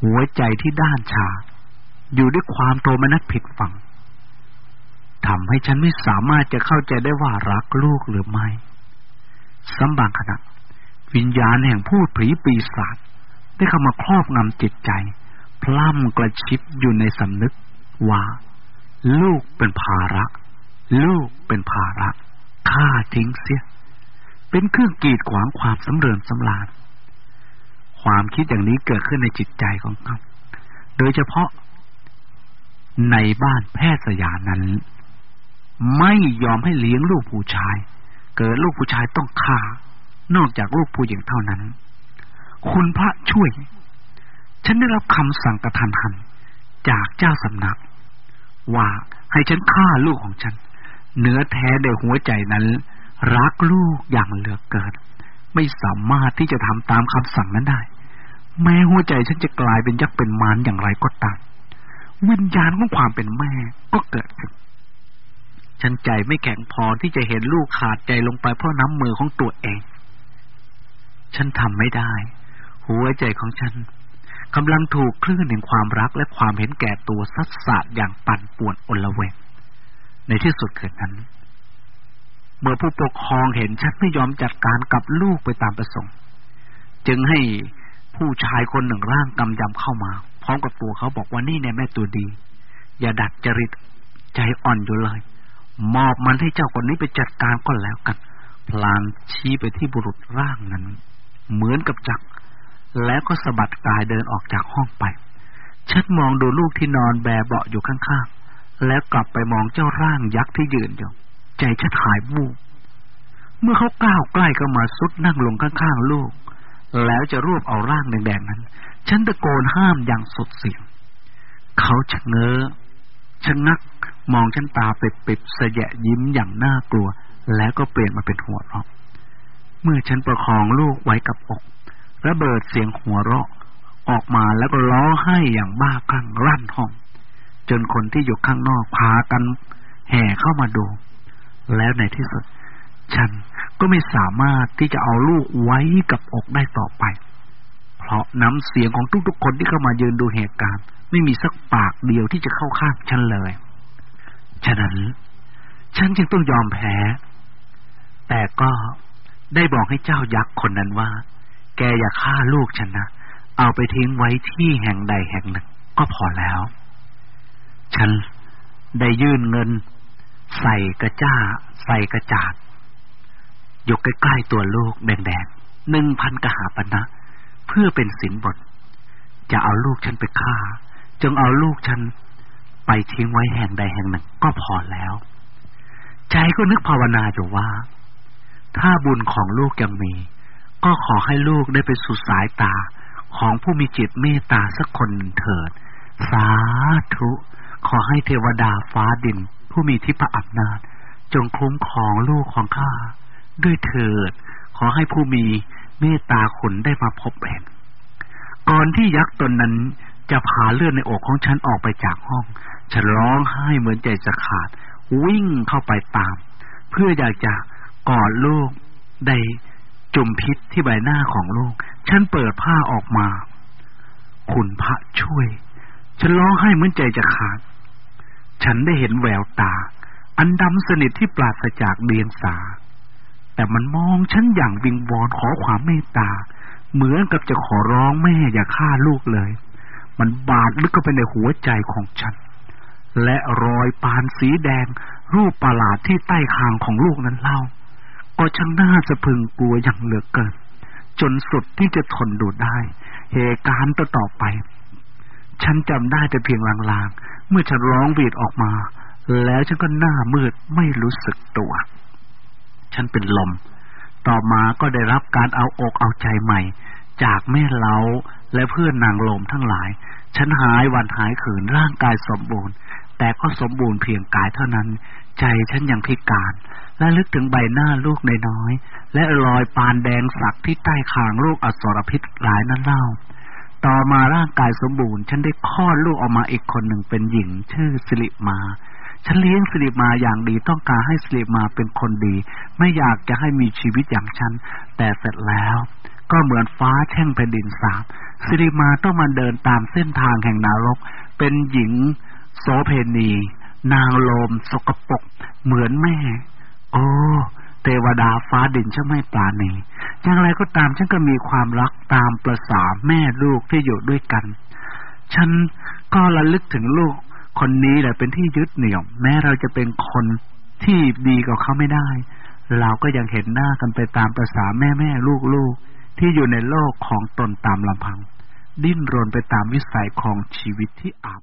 หัวใจที่ด้านชา อยู่ด้วยความโทมนัสผิดฝังทำให้ฉันไม่สามารถจะเข้าใจได้ว่ารักลูกหรือไม่สัมบางขณะ วิญญาณแห่งผู้ผีปีศาจได้เข้ามาครอบงำจิตใจ พล่ำกระชิบอยู่ในสำนึกว่า ลูกเป็นภาระ ลูกเป็นภาระฆ่าทิ้งเสีย เป็นเครื่องกีดขวางความสำเริญสำราญความคิดอย่างนี้เกิดขึ้นในจิตใจของเขาโดยเฉพาะในบ้านแพทย์สยานั้น ไม่ยอมให้เลี้ยงลูกผู้ชาย เกิดลูกผู้ชายต้องฆ่านอกจากลูกผู้หญิงเท่านั้น คุณพระช่วย ฉันได้รับคำสั่งกระทันหัน จากเจ้าสำนัก ว่าให้ฉันฆ่าลูกของฉัน เนื้อแท้ในหัวใจนั้น รักลูกอย่างเหลือเกิน ไม่สามารถที่จะทำตามคำสั่งนั้นได้ แม้หัวใจฉันจะกลายเป็นยักษ์เป็นมารอย่างไรก็ตามวิญญาณของความเป็นแม่ก็เกิดขึ้นฉันใจไม่แข็งพอที่จะเห็นลูกขาดใจลงไปเพราะน้ำมือของตัวเอง ฉันทำไม่ได้ หัวใจของฉัน กำลังถูกคลื่นแห่งความรักและความเห็นแก่ตัวซัดสาดอย่างปั่นป่วนอนละเวงในที่สุดเกิดนั้น เมื่อผู้ปกครองเห็นฉันไม่ยอมจัดการกับลูกไปตามประสงค์ จึงให้ผู้ชายคนหนึ่งร่างกำยำเข้ามา พร้อมกับตัวเขาบอกว่านี่เนี่ยแม่ตัวดี อย่าดัดจริตใจอ่อนอยู่เลย มอบมันให้เจ้าคนนี้ไปจัดการก็แล้วกัน พลางชี้ไปที่บุรุษร่างนั้น เหมือนกับจัก แล้วก็สะบัดกายเดินออกจากห้องไปฉันมองดูลูกที่นอนแบเบาอยู่ข้างๆ แล้วกลับไปมองเจ้าร่างยักษ์ที่ยืนอยู่ ใจฉันหายบูบเมื่อเขาก้าวใกล้เข้ามาสุดนั่งลงข้างๆลูก แล้วจะรวบเอาร่างแดงๆนั้น ฉันตะโกนห้ามอย่างสุดเสียง เขาชะเง้อชะงัก มองฉันตาปิดๆเสยะยิ้มอย่างน่ากลัว แล้วก็เปลี่ยนมาเป็นหัวเราะเมื่อฉันประคองลูกไว้กับอก ระเบิดเสียงหัวเราะ ออกมาแล้วก็ร้องไห้อย่างบ้าคลั่งรั่นห้อง จนคนที่อยู่ข้างนอกพากันแห่เข้ามาดู แล้วในที่สุด ฉันก็ไม่สามารถที่จะเอาลูกไว้กับอกได้ต่อไป เพราะน้ำเสียงของทุกๆคนที่เข้ามายืนดูเหตุการณ์ ไม่มีสักปากเดียวที่จะเข้าข้างฉันเลย ฉะนั้น ฉันจึงต้องยอมแพ้ แต่ก็ได้บอกให้เจ้ายักษ์คนนั้นว่า แกอย่าฆ่าลูกฉันนะ เอาไปทิ้งไว้ที่แห่งใดแห่งหนึ่ง ก็พอแล้ว ฉันได้ยื่นเงิน ใส่กระจ้า ใส่กระจาดยกใกล้ๆตัวลูกแดงๆหนึ่งพันกหาปณะนะเพื่อเป็นสินบทจะเอาลูกฉันไปฆ่า จงเอาลูกฉันไปทิ้งไว้แห่งใดแห่งหนึ่ง ก็พอแล้วใจก็นึกภาวนาอยู่ว่า ถ้าบุญของลูกยังมี ก็ขอให้ลูกได้ไปสู่สายตาของผู้มีจิตเมตตาสักคนเถิด สาธุ ขอให้เทวดาฟ้าดิน ผู้มีทิพย์อำนาจ จงคุ้มครองลูกของข้า ด้วยเถิด ขอให้ผู้มีเมตตาคุณได้มาพบเห็น ก่อนที่ยักษ์ตนนั้นจะพาเลือดในอกของฉันออกไปจากห้อง ฉันร้องไห้เหมือนใจจะขาด วิ่งเข้าไปตาม เพื่ออยากจะกอดลูกได้ จุมพิษที่ใบหน้าของลูก ฉันเปิดผ้าออกมา คุณพระช่วย ฉันร้องไห้เหมือนใจจะขาด ฉันได้เห็นแววตา อันดำสนิทที่ปราศจากเดียงสา แต่มันมองฉันอย่างวิงวอนขอความเมตตา เหมือนกับจะขอร้องแม่อย่าฆ่าลูกเลย มันบาดลึกเข้าไปในหัวใจของฉัน และรอยปานสีแดง รูปประหลาดที่ใต้คางของลูกนั้นเล่า ก็ช่างน่าสะพึงกลัวอย่างเหลือเกิน จนสุดที่จะทนดูได้ เหตุการณ์ต่อต่อไป ฉันจำได้แต่เพียงลางๆ เมื่อฉันร้องวีดออกมา แล้วฉันก็หน้ามืดไม่รู้สึกตัว ฉันเป็นลม ต่อมาก็ได้รับการเอาอกเอาใจใหม่ จากแม่เล้าและเพื่อนนางลมทั้งหลาย ฉันหายวันหายขืนร่างกายสมบูรณ์ แต่ก็สมบูรณ์เพียงกายเท่านั้น ใจฉันยังพิการ และลึกถึงใบหน้าลูกนน้อยและรอยปานแดงสักที่ใต้คางลูกอสรพิษหลายนั้นเล่า ต่อมาร่างกายสมบูรณ์ ฉันได้คลอดลูกออกมาอีกคนหนึ่งเป็นหญิงชื่อสิริมา ฉันเลี้ยงสิริมาอย่างดีต้องการให้สิริมาเป็นคนดี ไม่อยากจะให้มีชีวิตอย่างฉัน แต่เสร็จแล้ว ก็เหมือนฟ้าแช่งแผ่นดินสาบสิริมาต้องมาเดินตามเส้นทางแห่งนรก เป็นหญิงโสเพณี นางโลมสกปรกเหมือนแม่ โอ้เทวดาฟ้าดินช่างไม่ปราณีอย่างไรก็ตามฉันก็มีความรักตามประสาแม่ลูกที่อยู่ด้วยกัน ฉันก็ระลึกถึงลูกคนนี้แหละเป็นที่ยึดเหนี่ยว แม้เราจะเป็นคนที่ดีกับเขาไม่ได้ เราก็ยังเห็นหน้ากันไปตามประษาแม่แม่ลูกลูกที่อยู่ในโลกของตนตามลำพัง ดิ้นรนไปตามวิสัยของชีวิตที่อาบ